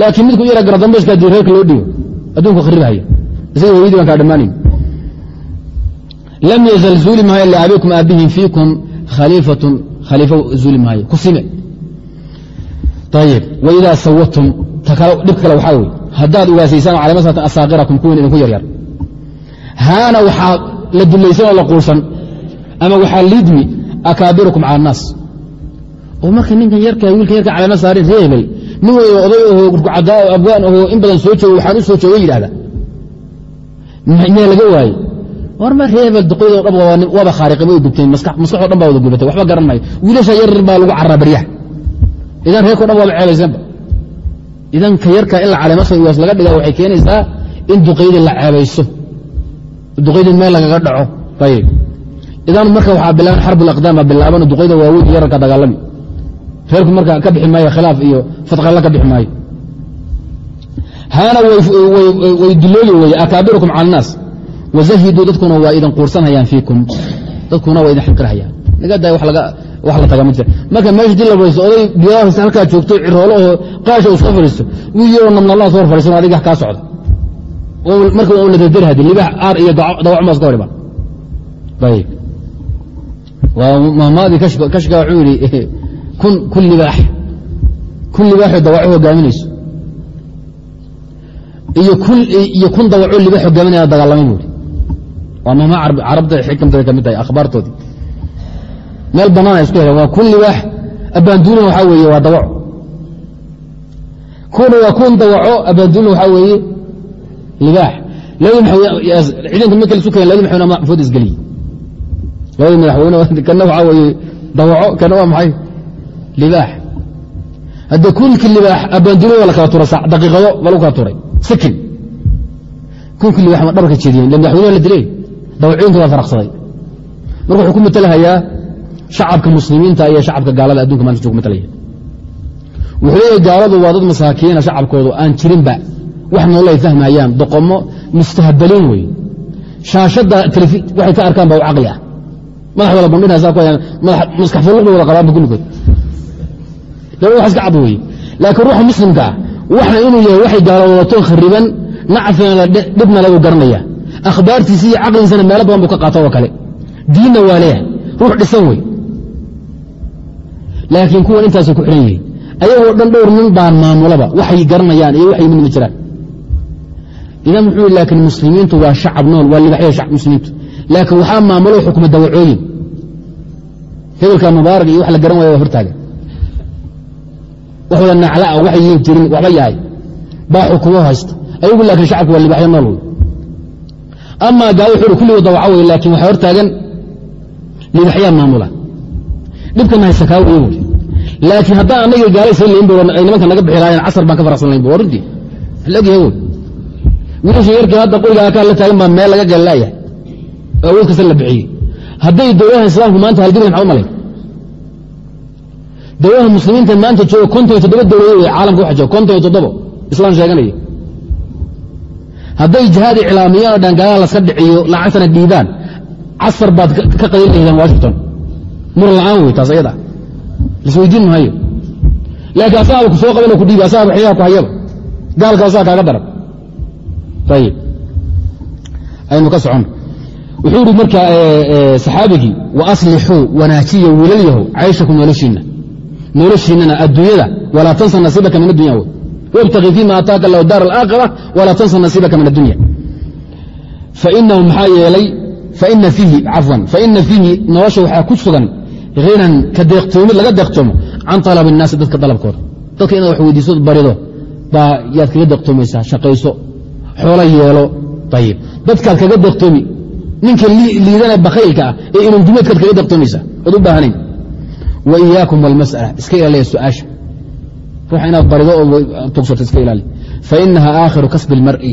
laakiin midku yara garadambayska haddii reerka loo dhigo adduunku kharibhaya isaga hooyadii baan kaa dhammaanayn lam yazal zuuli maayo liabiikum aabbihin fiikum khaliifatun khaliifo zuuli maayo ku ayib waidaa sawatum dhibka kale waxaa wey haddaad ugaasaysaan oo calama saartan asaakirakum kuwan idinku yaryar haana waxaa la dulaysan oo la quulsan ama waxaa liidmi akaabirukum cala annaas oo marka ninkan yarka wiilkan yarka calama saarin ree nin weyn oday ahoo gurkucadaa oo abwaan ahoo in badan soo joogo waxaan u soo jooga yidhahda mee laga waaye war ma ree hebel duqoydoo dhan waaba khaariqay way gubteen maskaxoo dhan baa wada gubatay waxba garan maayo. Wiilasha yaryar baa lagu carraa baryaha. Idan reerko dhan waaba ceebaysanba idan ka yarka in la caleemaso iwaas laga dhiga waxay keenaysaa in duqaydii la ceebayso. Duqaydii meel lagaga dhaco. Ayib idan marka waxaa bilaaban xarb baa bilaaban duqayda waaweyn yararka dagaalami. Reerku marka ka bixi maayo khilaaf iyo fadqalla ka bixi maayo. Haana way duloobi weye akaabirukum cala wazahiduu dadkuna waa idin quursanhayaan fiikum. Dadkuna waa idin xilkirhayaan nagadaa wax la taga ma jira. Marka meesha dii la fadhiisto oday biyaahas halkaa joogto ciroolo oo qaasha uu soo wiil yaroo namnalaa soo fadhiisan adiga kaa socda. Marka waa la dardari hadi libax aar iyo dawacumaas ka hor ayib waa mahmaadii kashka wuxuu yidhi kun libaax. Kun libaaxoo dawaco hogaaminayso. Iyo kun dawaco libaax hogaaminaya dagaalamay buuri waa mahmaa carabta xikamtada ka mid tahay akhbaartoodii. Meel banaana isku heleen. Waa kun libaax. Abbaanduulina waxaa weeye waa dawaco kuna waa kun dawaco abbaanduulina waxaa weeye libaax. Ciidanka mid kale isu keen labadi madaxweyne mafood isgeliye labadii madaxweyne kana waxaa weeye dawaco kana waa maxay? Libaax. Hadda kunki libaax abbaanduulina waa la kala turay daqiiqado baa lagu kala turay sakin. Kunki libaax ma dhabarka jeediyeen ila madaxweynaha la dilay dawacooyinka baa faraqsaday marka wuxuu ku matalahayaa shacabka muslimiinta iyo shacabka gaalada adunka maanta joog matalaya wuxuu leeyahy gaaladu waa dad masaakiina shacabkoodu aan jirinba wax noolay fahmayaan doqomo mustahbaliin wey shaashadda waxay ka arkaan ba u caqli ah. Madax wala bandhinaysaa ku maskax fulluqda wada qabaanba kulligood laba wax iska cad weye laakiin ruuxa muslimka ah waxa inuu yahay waxay gaalowdatoon khariban nacfina dhibna lagu garanaya akhbaartiisi iyo caqligiisana meelo badan buu ka qaato oo kale. Diinna waa leeyahay. Ruux dhisan wey. Laakiin kuwan intaasay ku xihan yihiin ayagoo dhan dhowr nin baan maamulaba waxay garanayaan iyo waxay mid ma jiraan. Idan muxuu yhi laakiin muslimiintu waa shacab nool waa libaxyada muslimiintu. Laakiin waxaa maamulo xukuma dawacooyin hebelka mubaarak iyo wax la garan waaya waa wax wada naclaa wax yiin jirin waxba yahay. Baa xukumo haysta. Ayagu laakiin shacabku waa libaxyo nool wey amaa gaalo wuxuu kulligood dawaco wey laakiin waxaa hortaagan libaxyaa maamula. Dhibkana haysta kaa wey buuri laakiin haddaan annaga gaalaysa laynba ay nimanka naga bixi lahaayeen casar baan ka faraqsan laynba waa runtii logyahay wey wiilasha yarkii hadda quriga akaa la taagan baa meel laga gallaayahay oo awood kasta la bixiyey. Hadday dowladaha islaamku maanta halgamayn maxaa u malayn dowladaha muslimiinta maanta jooga konton iyo toddoba dowladood caalamka waxa jooga konton iyo toddobo. Islaan sheeganaya hadday jihaad iclaamiyaan oo dhan gaalaha laska dhiciyo lacagtana dhiibaan casar baad ka qadin lahaydaan washington. Muran la'aan wey taas ayada. Lasweydiin maayo. Laakiin asaaba ku soo qabanoo ku dhiibi asaaba waxyaha ku hayaba. Gaalka kaaga daran ayib aynu ka soconno wuxuu ihi marka saxaabigii wa aslixuu wanaajiya wiilalyahow cayshakum noloshiinna. Noloshiinnana adduunyada walaa tansa nasiibaka min addunya wey wاbtagi fima ataaka lahu daar alaakhira walaa tansa nasiibaka min addunya fainahu maxaa yeelay faina fiihi cafwan faina fiihi nolosha waxaa ku sugan hinan ka deeqtoomid laga deeqtoomo can طalab الnaasi dadka dalabkooda dadka inaad wax weydiiso barido baa yaad kaga deeqtoomaysaa shaqayso xoolo yeelo ayib dadkaad kaga deeqtoomi ninka liidana bakhaylka ah ee inandumeedkaad kaga deeqtoomaysaa ood u baahanayn wa iyaakum wاlmasأala iska ilaaliya su-aasha ruuxa inaad barido oo tugsato iska ilaali. Fainaha aakhiru kasbi اlmar'i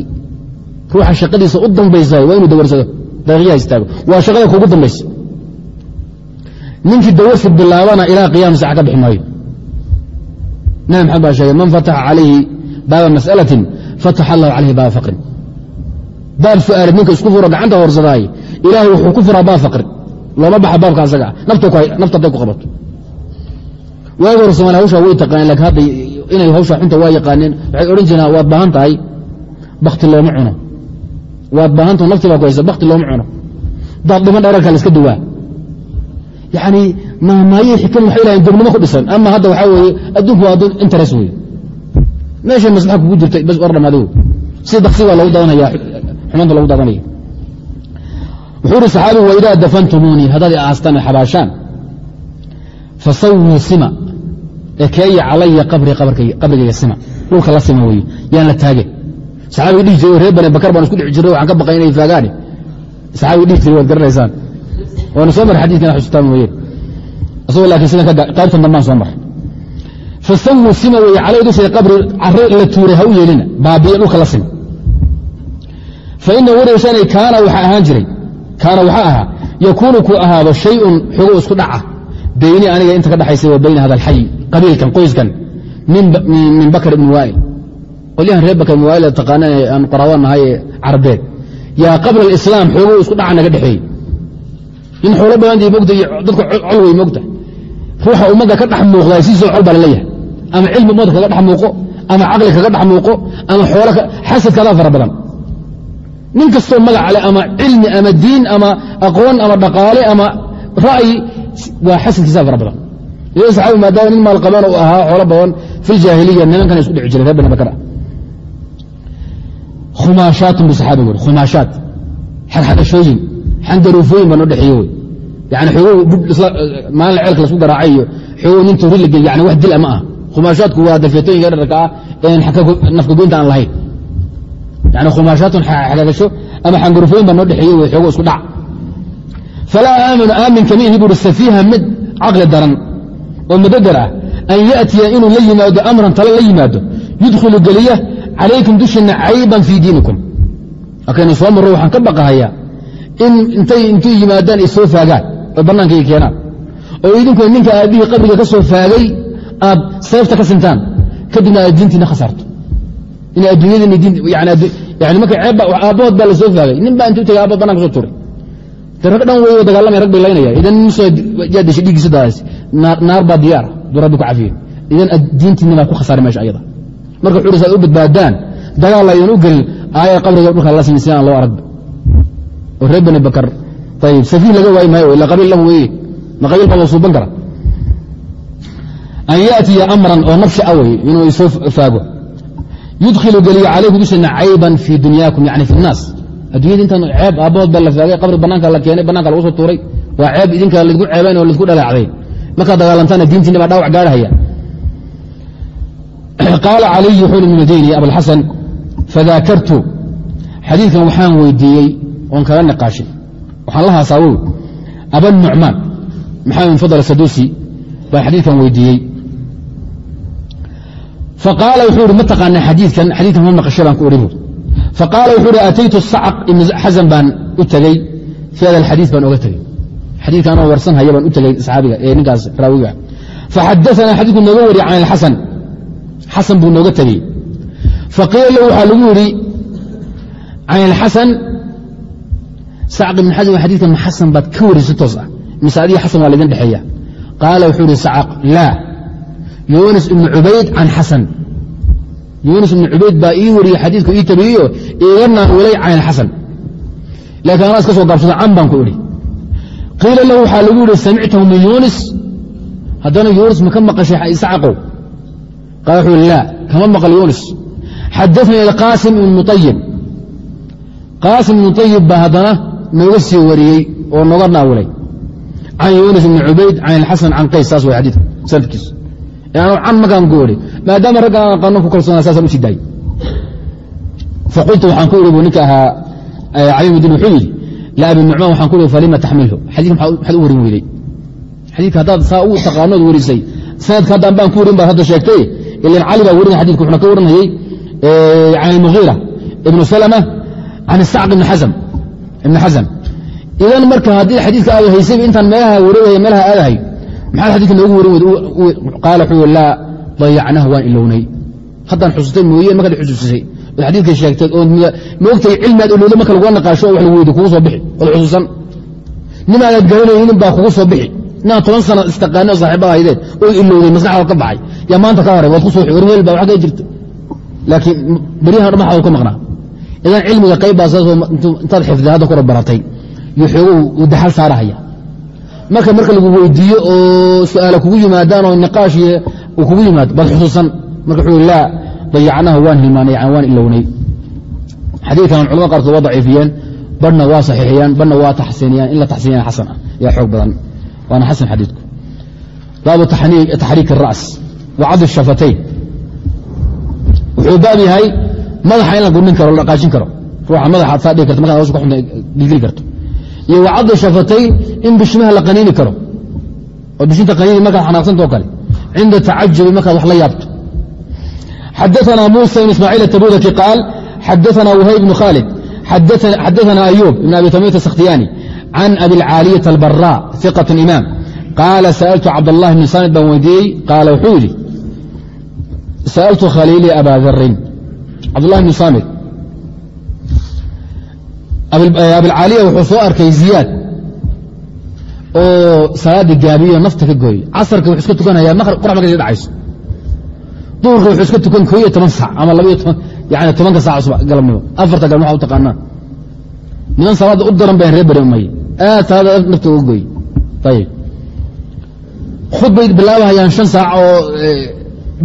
ruuxa shaqadiisa u dambaysa waa inuu dawarsado daqiiqyaha istaago. Waa shaqada kugu dambaysa. Ninkii dawarsi bilaabana ilaa qiyam sac ka bixi maayo. Nabi maxamed baa sheegay man fataxa calayhi baaba mas'alatin fataxa allahu calayhi baaba faqrin. Baab su'aalid ninka isku furo gacanta horsadaay ilaahay wuxuu ku furaa baab faqri looma baxa baabka asaga. Ah nafta hadday ku qabato. Waagi hore somalia hawshaa way laakiin hadda inay hawshaa xunta waa yaqaaneen waxay odhan jireen waad baahan tahay bakti looma cuno. Waad baahantaho nafti baa ku bakti looma cuno. Daad dhiman la iska duwaa. Yani maamaaye xikam waxay lahayn dobnimo ku dhisan. Ama hadda waxaa weeye adduunku waa adduun interes wey meeshay maslaxa kugu jirtay bas war dhamaado si daksi baa lagu daadanaya xumaanta lagu daadanaya wuxuu ihi saxaabigu waidaa dafantumuunii haddaad i aastaan ee xabaashaan. Fasawii sima ekeeya calaya qabri qabrigayga sima. Dhulka la sima weeye yaan la taage. Saxaabiga dhihi jiray reer bane bakar baan isku dhici jirray waxaan ka baqay inay faagaane saxaabiga dhihi jiray waad garanaysaan. Waana soo maray xadiikan xusuustaan mooyeen isagoo laakiin sidan qaybtan dambaan soo maray fasawuu sima weeye calay dushay qabri carre la tuuray ha u yeelina. Baabiye dhulka la sima. Fa ina kaana waxaa ahaan jiray. Kaana waxaa ahaa yakuunu ku ahaado shayun xogo isku dhaca. Bayni aniga inta ka dhaxaysa wa bayna hada alxay qabiilkan qoyskan min bakr ibni waa'il qolyahan reer bakr ibn taqaanaan aan qoraabo nahay ee carbeed. Yaa qabla alislaam xoogo isku dhaca naga dhexeeyey in xoolo badan mogta iyo dadka col wey mogta ruuxa ummadda ka dhex muuqdaa siisoo col baa la leeyahay ama cilmi ummadda kaga dhex muuqo ama caqli kaga dhex muuqo ama xoolo xasadkaadaa fara badan. Nin kastoo magac ama cilmi ama diin ama aqoon ama dhaqaale ama ra'yi waa xasadkiisaa fara badan ila saxaabi maadaama nin maalqabaan u ahaa xoolo badan fi ljaahiliya nimankana isku dhici jiray reer bani bakar khumaashaatun bu saxaabigu uri khumaashaat. Xadxadashooyin xandaruufooyin baa noo dhexeeye wey yani xoogow maalin ceelka lasku garaacay iyo xoogow nin tuuri la geliy yani wax dila ma ah khumaashaadku waa dafeetooyinka dhararka ah een nafkagoynta aan lahayn. Yani khumaashaatun xagagasho ama xangarufooyin baa noo dhexeeye wey xoogow isku dhac. Falaa aaminu aamin kama ihi buuri safiiha mid caqli daran oo madadar ah an ya'tiya inuu la yimaado amran tale la yimaado yudkhilu geliya calaykum dushiinna cayban fii diinikum. Akaynu soo marro waxaan ka baqahayaa in intay intuu yimaadaan ay soo faagaan oy bannaankayga keenaan. Oo idinku ninka aabbihii qabriga ka soo faagay aad seefta ka sintaan kadibna aad diintiina khasaarto inay adduunyadiini marka ceebba aabbahood baa la soo faagay. Nin baa intuu tagay aabbahood bananka soo turay de rag dhan wey dagaalamaya rag bay laynaya. Idan nin soo yaa dhiiggiisa daadaas naar baa diyaar duu rabbi ku cafiye idan diintiina baa ku khasaaray meesha ayada. Marka wuxuu ri saad u badbaadaan? Dagaal laydan u gelin aaya qabriga dhulka la simin sidaan loo aragba oo reer bani bakar ayib safiih laga waayi maayo ila qabiil weeye ma baa suuban kara. An yaatiya amran oo nafshi a wey inuu isoo faago. Yudkhilu geliyo calaykum dushiina cayban fii dunyaakum yani fi nnaas. Addunyada intaan ceeb aabbahood baa la faagay qabri bannaanka la keenay bananka lagu soo tuuray waa ceeb idinka laydku ceebayn oo laydku dhalaacday markaad dagaalantaana diintiina baa dhawac gaarhaya qaala caliy wuxuu ibn madini abalxasan fadaakartu. Xadiidkan waxaan weydiiyey oon kaga niqaashay. Waxaan la haasaawow aba nucmaan maxamed bin fadl sadusi? Baan xadiidkan weydiiyey. Faqaala wuxuu ihi ma taqaanaa xadiikan xadiikan ma maqashay baan ku idhi bu faqaala wuxuu ihi ataytu sacq ibn xasan baan u tegey fi hada alxadiid baan oga tegey xadiidka anoo warsan haya baan u tegey saxaabiga ee ninkaas raawiga. Faxadaanaa xadiidku nooga wariya can alxasan. Xasan buu nooga tegey faqiila lahu waxaa lagu yidhi can alxasan sacq ibn xasan xadiidkan ma xasan baad ka warisa toos ah. Mise adiga xasan waa laydin dhexeeya. Qaala wuxuu ihi sacq laa yunis ibnu cubayd can xasan. Yunis ibnu cubayd baa ii wariyey xadiidku ii tabiyeyo iiga naawilay can alxasan. Laakiin anaa iska soo gaabsada can baan ku idhi qiila lahu waxaa lagu yihi samictahu min yunis. Haddana yunis ma ka maqashay sacqow qaala wuxuu laa kama maqal yunis. Xadaanii alqaasim ibn muayib qaasim ibnu ayib baa haddana nooga sii wariyey oo nooga naawilay can yunis ibni cubayd can alxasan can qays saas way xadiidku sanadkiis can makaan idhi maadaama raggan aan aqaano ku kalsoonaa saasaan u sii daayey. Faqultu waxaan ku idhi buu ninka ahaa cali mudin wuxuu yidhi laabi nucmaan waxaan ku falima taxmilhu xadidka maxaad u warin weydey xadiidka haddaad saa u taqaanood warisay sanadka haddaan baan ku warin baad hadda sheegtay ilan cali baa warinaya xadidka wuxuna ka waranayey can almughiira ibnu salama can isacq ibn xasam idan marka haddii xadiidka aad haysayba intaan meelaha warinaya meelaha aadahay maxaad xadidka noogu warin weyd qaala wuxuu laa dayacnahu waan ilownay haddaan xusuustay mooye markaad xusuusisay xadiidka sheegteed ood moogtay cilmi aad ilowda marka lagua naqaasho oo wax lagu weydo kugu soo bixi ood xusuusan. Nin aadaad garanaynin baa kugu soo bixi? Inaad toban sana istaqaane oo saaxiibada haydeen oo ilowday maskaxdaad ka baxay. Yaa maanta ka haray waad ku soo war heel baa wax ka jirta. Laakiin beryahan dhamaxaad ka maqnaa. Idan cilmiga qayb baa saasoo intaad xifday hadda kora baratay iyo xoogow daxal saarahaya. Marka marka lagu weydiiyo oo su'aala kugu yimaadaan oo niqaash kugu yimaado baad xusuusan. Marka wuxuu laa dayacnaha waan hilmaanay waan ilownay. Xadiikan culamada qaarkood waa daciifiyeen badhna waa saxiixiyaan badhna waa taxsiiniyaan in la taxsiinaya xasan ah. Yaa xoog badan. Waana xasan xadiidku. Baabu taxriik اra's wa cadi shafatayn. Wuxuu baab yahay madaxa in la gurnin karo la dhaqaajin karo. Ruuxa madaxa ad saa dhigi karto markaad hawsha ku xunta gilgili karto. Iyo wa cadi shafatayn in bishmaha la qaniini karo. Oo bishinta qaniini markaad xanaaqsanto kale. Cinda tacajubi markaad wax la yaabto xadaثna muسى بن ismاعيل التbudki قاal xadaثna وhayb بن khالد xadaثna أyوب بن abi tamيt السkhtiyاni can abi الcاaliية الbarا ثiqة imاam qaala sألtu cabdاللahi بن samid baan weydiiyey qaala wuxuu yidhi sألtu khaliilii abا darin cabdالlahi بن samid abilcaaliya wuxuu soo arkay ziyaad oo salaadii gaabiyo nafta ka gooyey casarka wuxuu iska tukanaya qorax markay dhacayso duurka wuxuu iska tukan koo iyo toban sac ama yani tobanka sac galabnimo afarta galabnimo waxa u taqaanaan niman salaadda u daran bayan reer bari umay aad salaada nafta uga gooyey ayib khudbay bilaabahayaan shan saac oo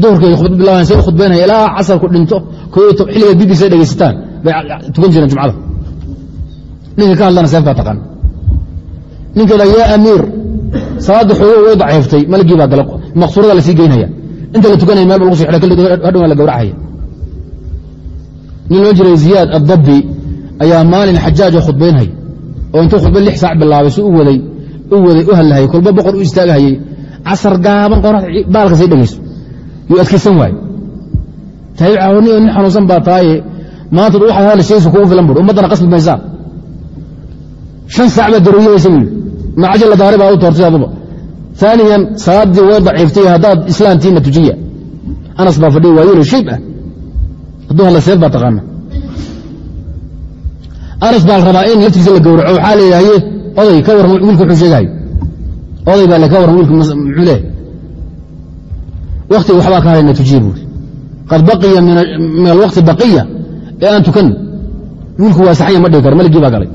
duhurkay khudba bilaabahayan say u khudbaynaya ilaa casarku dhinto koo xilliga b b c dhegaysataan bay tukan jireen jumcada. Ninka ka hadlana seef baa taqaan. Ninka yaa amiir salaadda xoogo way daciiftay malgii baa gala maqsuurada la sii geynaya inta la tukanaya meel ba lagu so hadhow waa la gawracaya nin loo jiray ziyaad addabbi ayaa maalin xajaajo khudbaynhay oo intuu khudba lix saac bilaabay si u waday u waday u hadlahayay kolba boqor u istaagahayay casar gaaban qorax baalka sii dhegayso yuu adkaysan waaye tahay caawani oo nin xanuunsan baa tahaye maanta waxaad hadla shaysu kugu filan bur ummaddana qasbi maysaa. Shan saac baa darooriyaysa buu yidhi. La daare baa u toortay aduba aaniyan salaaddii way daciiftay haddaad islaamtiina tujiya anas baa fadhiya waayelo shayb ah hadduu hadla baa taqaana anas baa rabaa in laftiisa la gowraco waxaa leedahaye oday ka warran wiilka wuxuu sheegahayo oday baa le ka warran wiilka muxuu leehay waktiga waxbaa ka hadhayna tujiya buuri qad baqiya min alwakti baqiya ee aan tukan wiilku waa saxanya ma dhigi karo maligii baa galay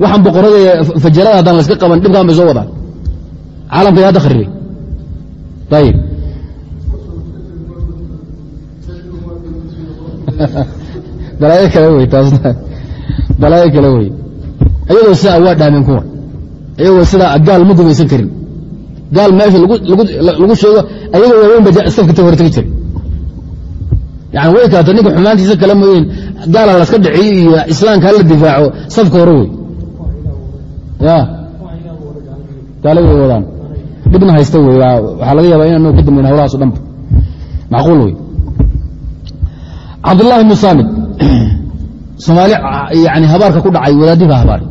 waxaan boqorada fajalada haddaan layska qaban dhibkaan bay soo wadaan caalamka hadda kharibay. Ayib balaayo kale wey taasna balaayo kale wey. Iyadoo sidaa waa dhaameen kuwa. Iyagoo sidaa gaal ma gumaysan karin. Gaal meesha lagu sheego ayaga waaweyn ba safka hortagi jiray. Yani way kaata ninka xumaantiisa kale mooyeen gaala laska dhiciyo iyo islaamka hala difaaco safka hore wey ya. Gaala way wadaan. Dhibna haysta wey waxaa laga yaaba inaan ka dambayn hawlahaas o dhanba macquul wey cabdullahi bnu saamid soomaali yani habaarka ku dhacay wadaadii baa habaaray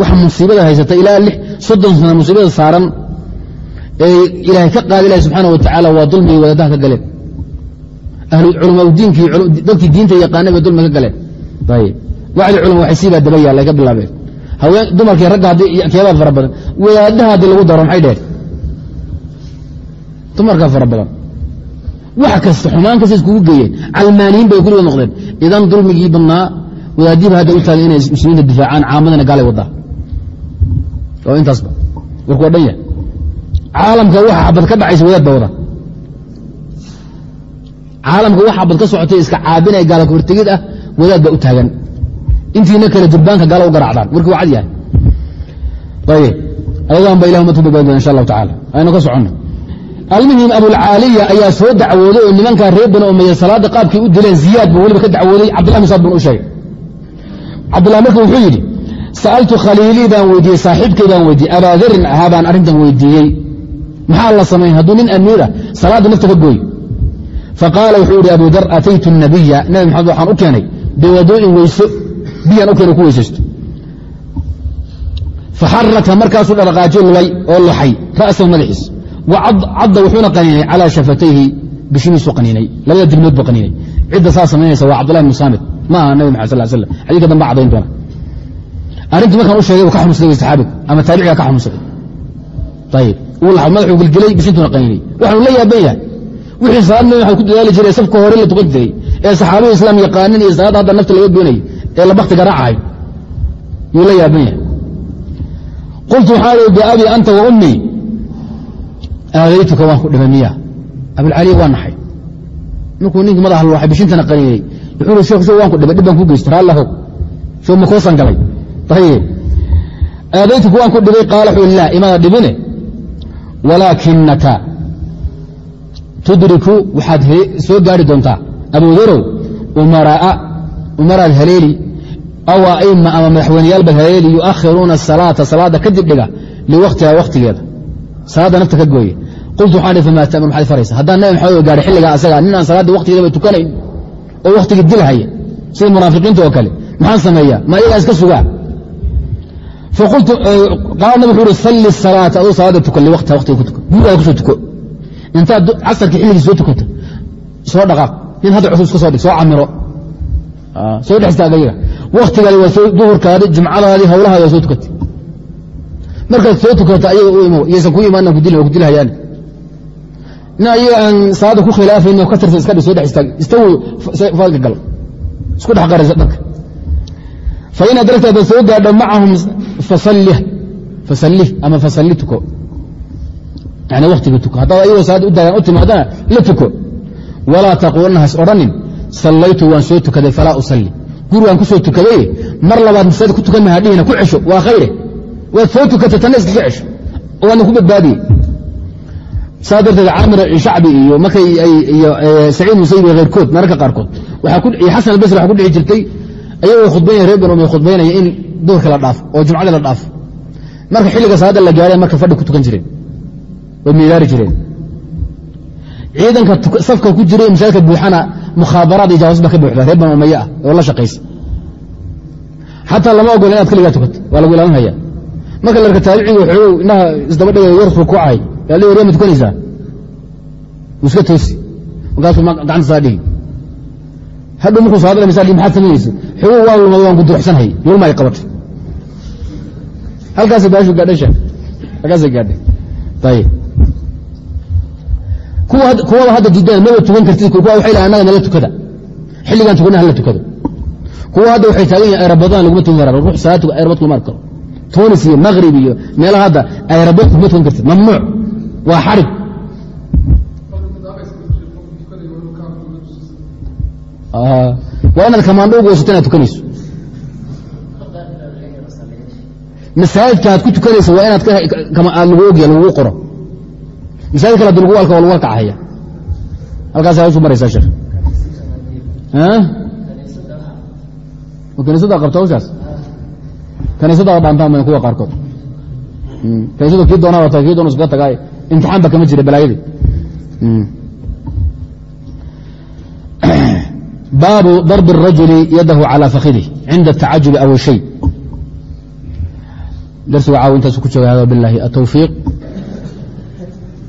waxa musiibada haysata ilaa soddon sana musiibada saaran ee ilaahay ka qaada ilahi subxaana wa tacaala waa dulmigay wadaadaha ka galeen. Culamaadiinkii dadkii diinta yaqaanay bay dulmi ka galeen. Wacdi culama waxay siibaa daba yaallay ka bilaabeen dumarkii ragga keebaa fara badan wadaadaha haddii lagu daro maxay dheheen dumarkaa fara badan. Wax kasta xumaan kasta iskugu geeyeen calmaaniyiin bay kuriga noqdeen. Idan dulmigii badnaa wadaadiiba hadda u taagay inay muslimiinta difaacaan caamadana gaalay wadaa oo intaasba warku waa yahay. Caalamka waxa xabad ka dhacaysa wadaad baa wada. Caalamka wax xabad ka socotay iska caabinaya gaala hortegid ah wadaad baa u taagan intiina kale durbaanka gaala u garacdaan. Warkii waa cad yahay. Ayb ayadan ba ilah umad ku insha allahu tacala aynu ka soconno. Almuhim abulcaaliya ayaa soo dacwooday oo nimankaa reer bani umeya salaada qaabkay u dileen ziyaad buu weliba ka dacwooday. Cabdullah bin saad bun u sheegay. Cabdullah marka wuxuu yidhi sa'altu khaliilii baan weydiiyey saaxiibkay baan weydiiyey abaadarin ahaa baan arrintan weydiiyey. Maxaa la samayn hadduu nin amiira salaadda nafta ka gooy. Faqaala wuxuu yidhi abu dar ataytu nabiya nabi maxamed waxaan u keenay biwaduu'in weyso biyaan u keenay ku weysaysto. Faxaraka markaasuu dharaqaajo lulay oo luxay ra'sahu madaxiis. Cadda wuxuuna qaniinay calaa shafatayhi bishimiisuu qaniinay labada dilmood buu qaniinay. Cidda saa samaynaysa waa cabdullahi bnu saamid ma aha nabi maxad sal slam xadika danba cadayn doona. Arrintii markaan u sheegay ka xanuunsaday saxaabigu ama taabiciga ka xanuunsaday ayib uu laxad madaxuu gelgelay bishintuna qaniinay. Waxaanu la yaaban yahay. Wixii salaad nabi maxamed ku dadaali jiray safka hore la tukan jiray ee saxaabada islaam yaqaanin iyo salaadda hadda nafta laga goynayay ee la bakti garaacahay yuu la yaaban yahay qultu waxaa ii biabi anta wa ummii aadaytuka waan ku dhimay miya. Abulcaliya waa naxay. Markuu ninkii madaxa looxay bishintana qaniinay wuxuu i shekh show waan ku dhimay dhib ku geysta raallahu. Show ma koosan galay. Ayib aadaytuka waan ku dhibay qaala wuxuu laa imada dhibine. Walaakinaka tudriku waxaad soo gaari doontaa. Abudarow umaraa umaraad haleeli aw aima ama madaxweyneyaal baad haleeli yuakhiruuna asalaata salaada kadib dhiga liwaktiha wakhtigeeda salaadda nafta ka gooye. Qultu waxaan hi famaa maxaad faraysa. Haddaan nabi maxamed gaadhay xilligaa asaga nin aan salaaddii waktigeedaba tukanayn oo wakhtigii dilhaya sida munaafiqiinta oo kale. Maxaan sameeyaa? Ma iyagaa iska sugaa? Qaala nabig wuxuu uhi salli salaata aduu salaada tukan liwaktiha waktiga ku tuka. Gurigaada ku soo tuko. Intaad casarkii xilligii soo tukata soo dhaqaaq. Nin hadda cusub iska soo dhig soo camiro soo dhex istaaga iyaga waktigaadi waa duhurkaadi jumcadaadii hawlahaadi waa soo tukatay. Markaad soo tukata ayaga u imo iyaysan ku imaana kudil waa kudilhayaan nin ayaga aan salaada ku khilaafayn oo ka tirsan iska dhig soo dhex istaag. Istawi faalka gal isku dhex qaraysa dharka fa in adragta haddaad soo gaadho macahum fasallih ama fasalli tuko. Yani waktiga tuko. Haddaad ayagoo salaada u daagaan u timaadana la tuko. Walaa taquulna has odhanin sallaytu waan soo tukaday falaa usalli. Gurigaan ku soo tukaday mar labaad masaajid ku tukan maha dhihina ku cesho waa khayre. Waad soo tukatay tanna iskaga cesho. Oo waadna ku badbaadiyey saa darteed caamir shacbi iyo iyo saciid musayib iyo khayrkood mararka qaarkood xasan albasri waxa ku dhici jirtay ayagoo khudbaynaya reer banu umay khudbaynaya in duhurka la dhaafo oo jumcadii la dhaafo. Marka xilliga salaadda la gaadhay marka fadhi ku tukan jireen way miidaari jireen. Ciidanka safka ku jiray masaajidka buuxana mukhaabaraad iyo jawaas ba ka buuxda reer banu ah oo la shaqaysa xataa lama ogola inaad keligaa tukato waa lagu ilaalinhaya marka larka taabiciga waxoogow inaha isdaba dhigay yar rukuucay yaa le warya ma tukanaysaa wuu iska toosi markaasuu gacanta saa dhigi hadhow markuu salaada la misa maxaad samaynaysa xogow waa lumay waan guduruxsanhay lulma ay qabatay halkaasay baashu gaadhay sheekh halkaasay gaadhay ayib kuwaba hadda diidaan maba tukan kartid annaga nala tukada. Xilligaan tukana hala tukado kuwa hadda waxay taagan yihiin ayrabadaan laguma tukan kara ruux salaad ayrabad kuma arki karo tunis iyo maghrib iyo meelaha hadda ayrabad kuma tukan kartid. Mamnuuc. Waa xarig. Waa inaad kamaandho u goysata inaad tukanayso masaajidka aad ku tukanaysa waa inaad lagu ogya lagugu qoro masaajid kale hadii lagu alka waa lagu alkacahaya halkaasa hawshu maraysaa sheekh kaniisada qabta hawshaas kaniisada dhaantaan ma kuwa qaarkood kaniisadu kii doonaa wata kii doona iskaga tagaay imtixaan ba kama jira balaayadii baabu darb الrajuli yadahu calى fakidih cinda الtacajubi aw shay darsigu caaw intaasu ku jooga hada biاllahi atowfiiq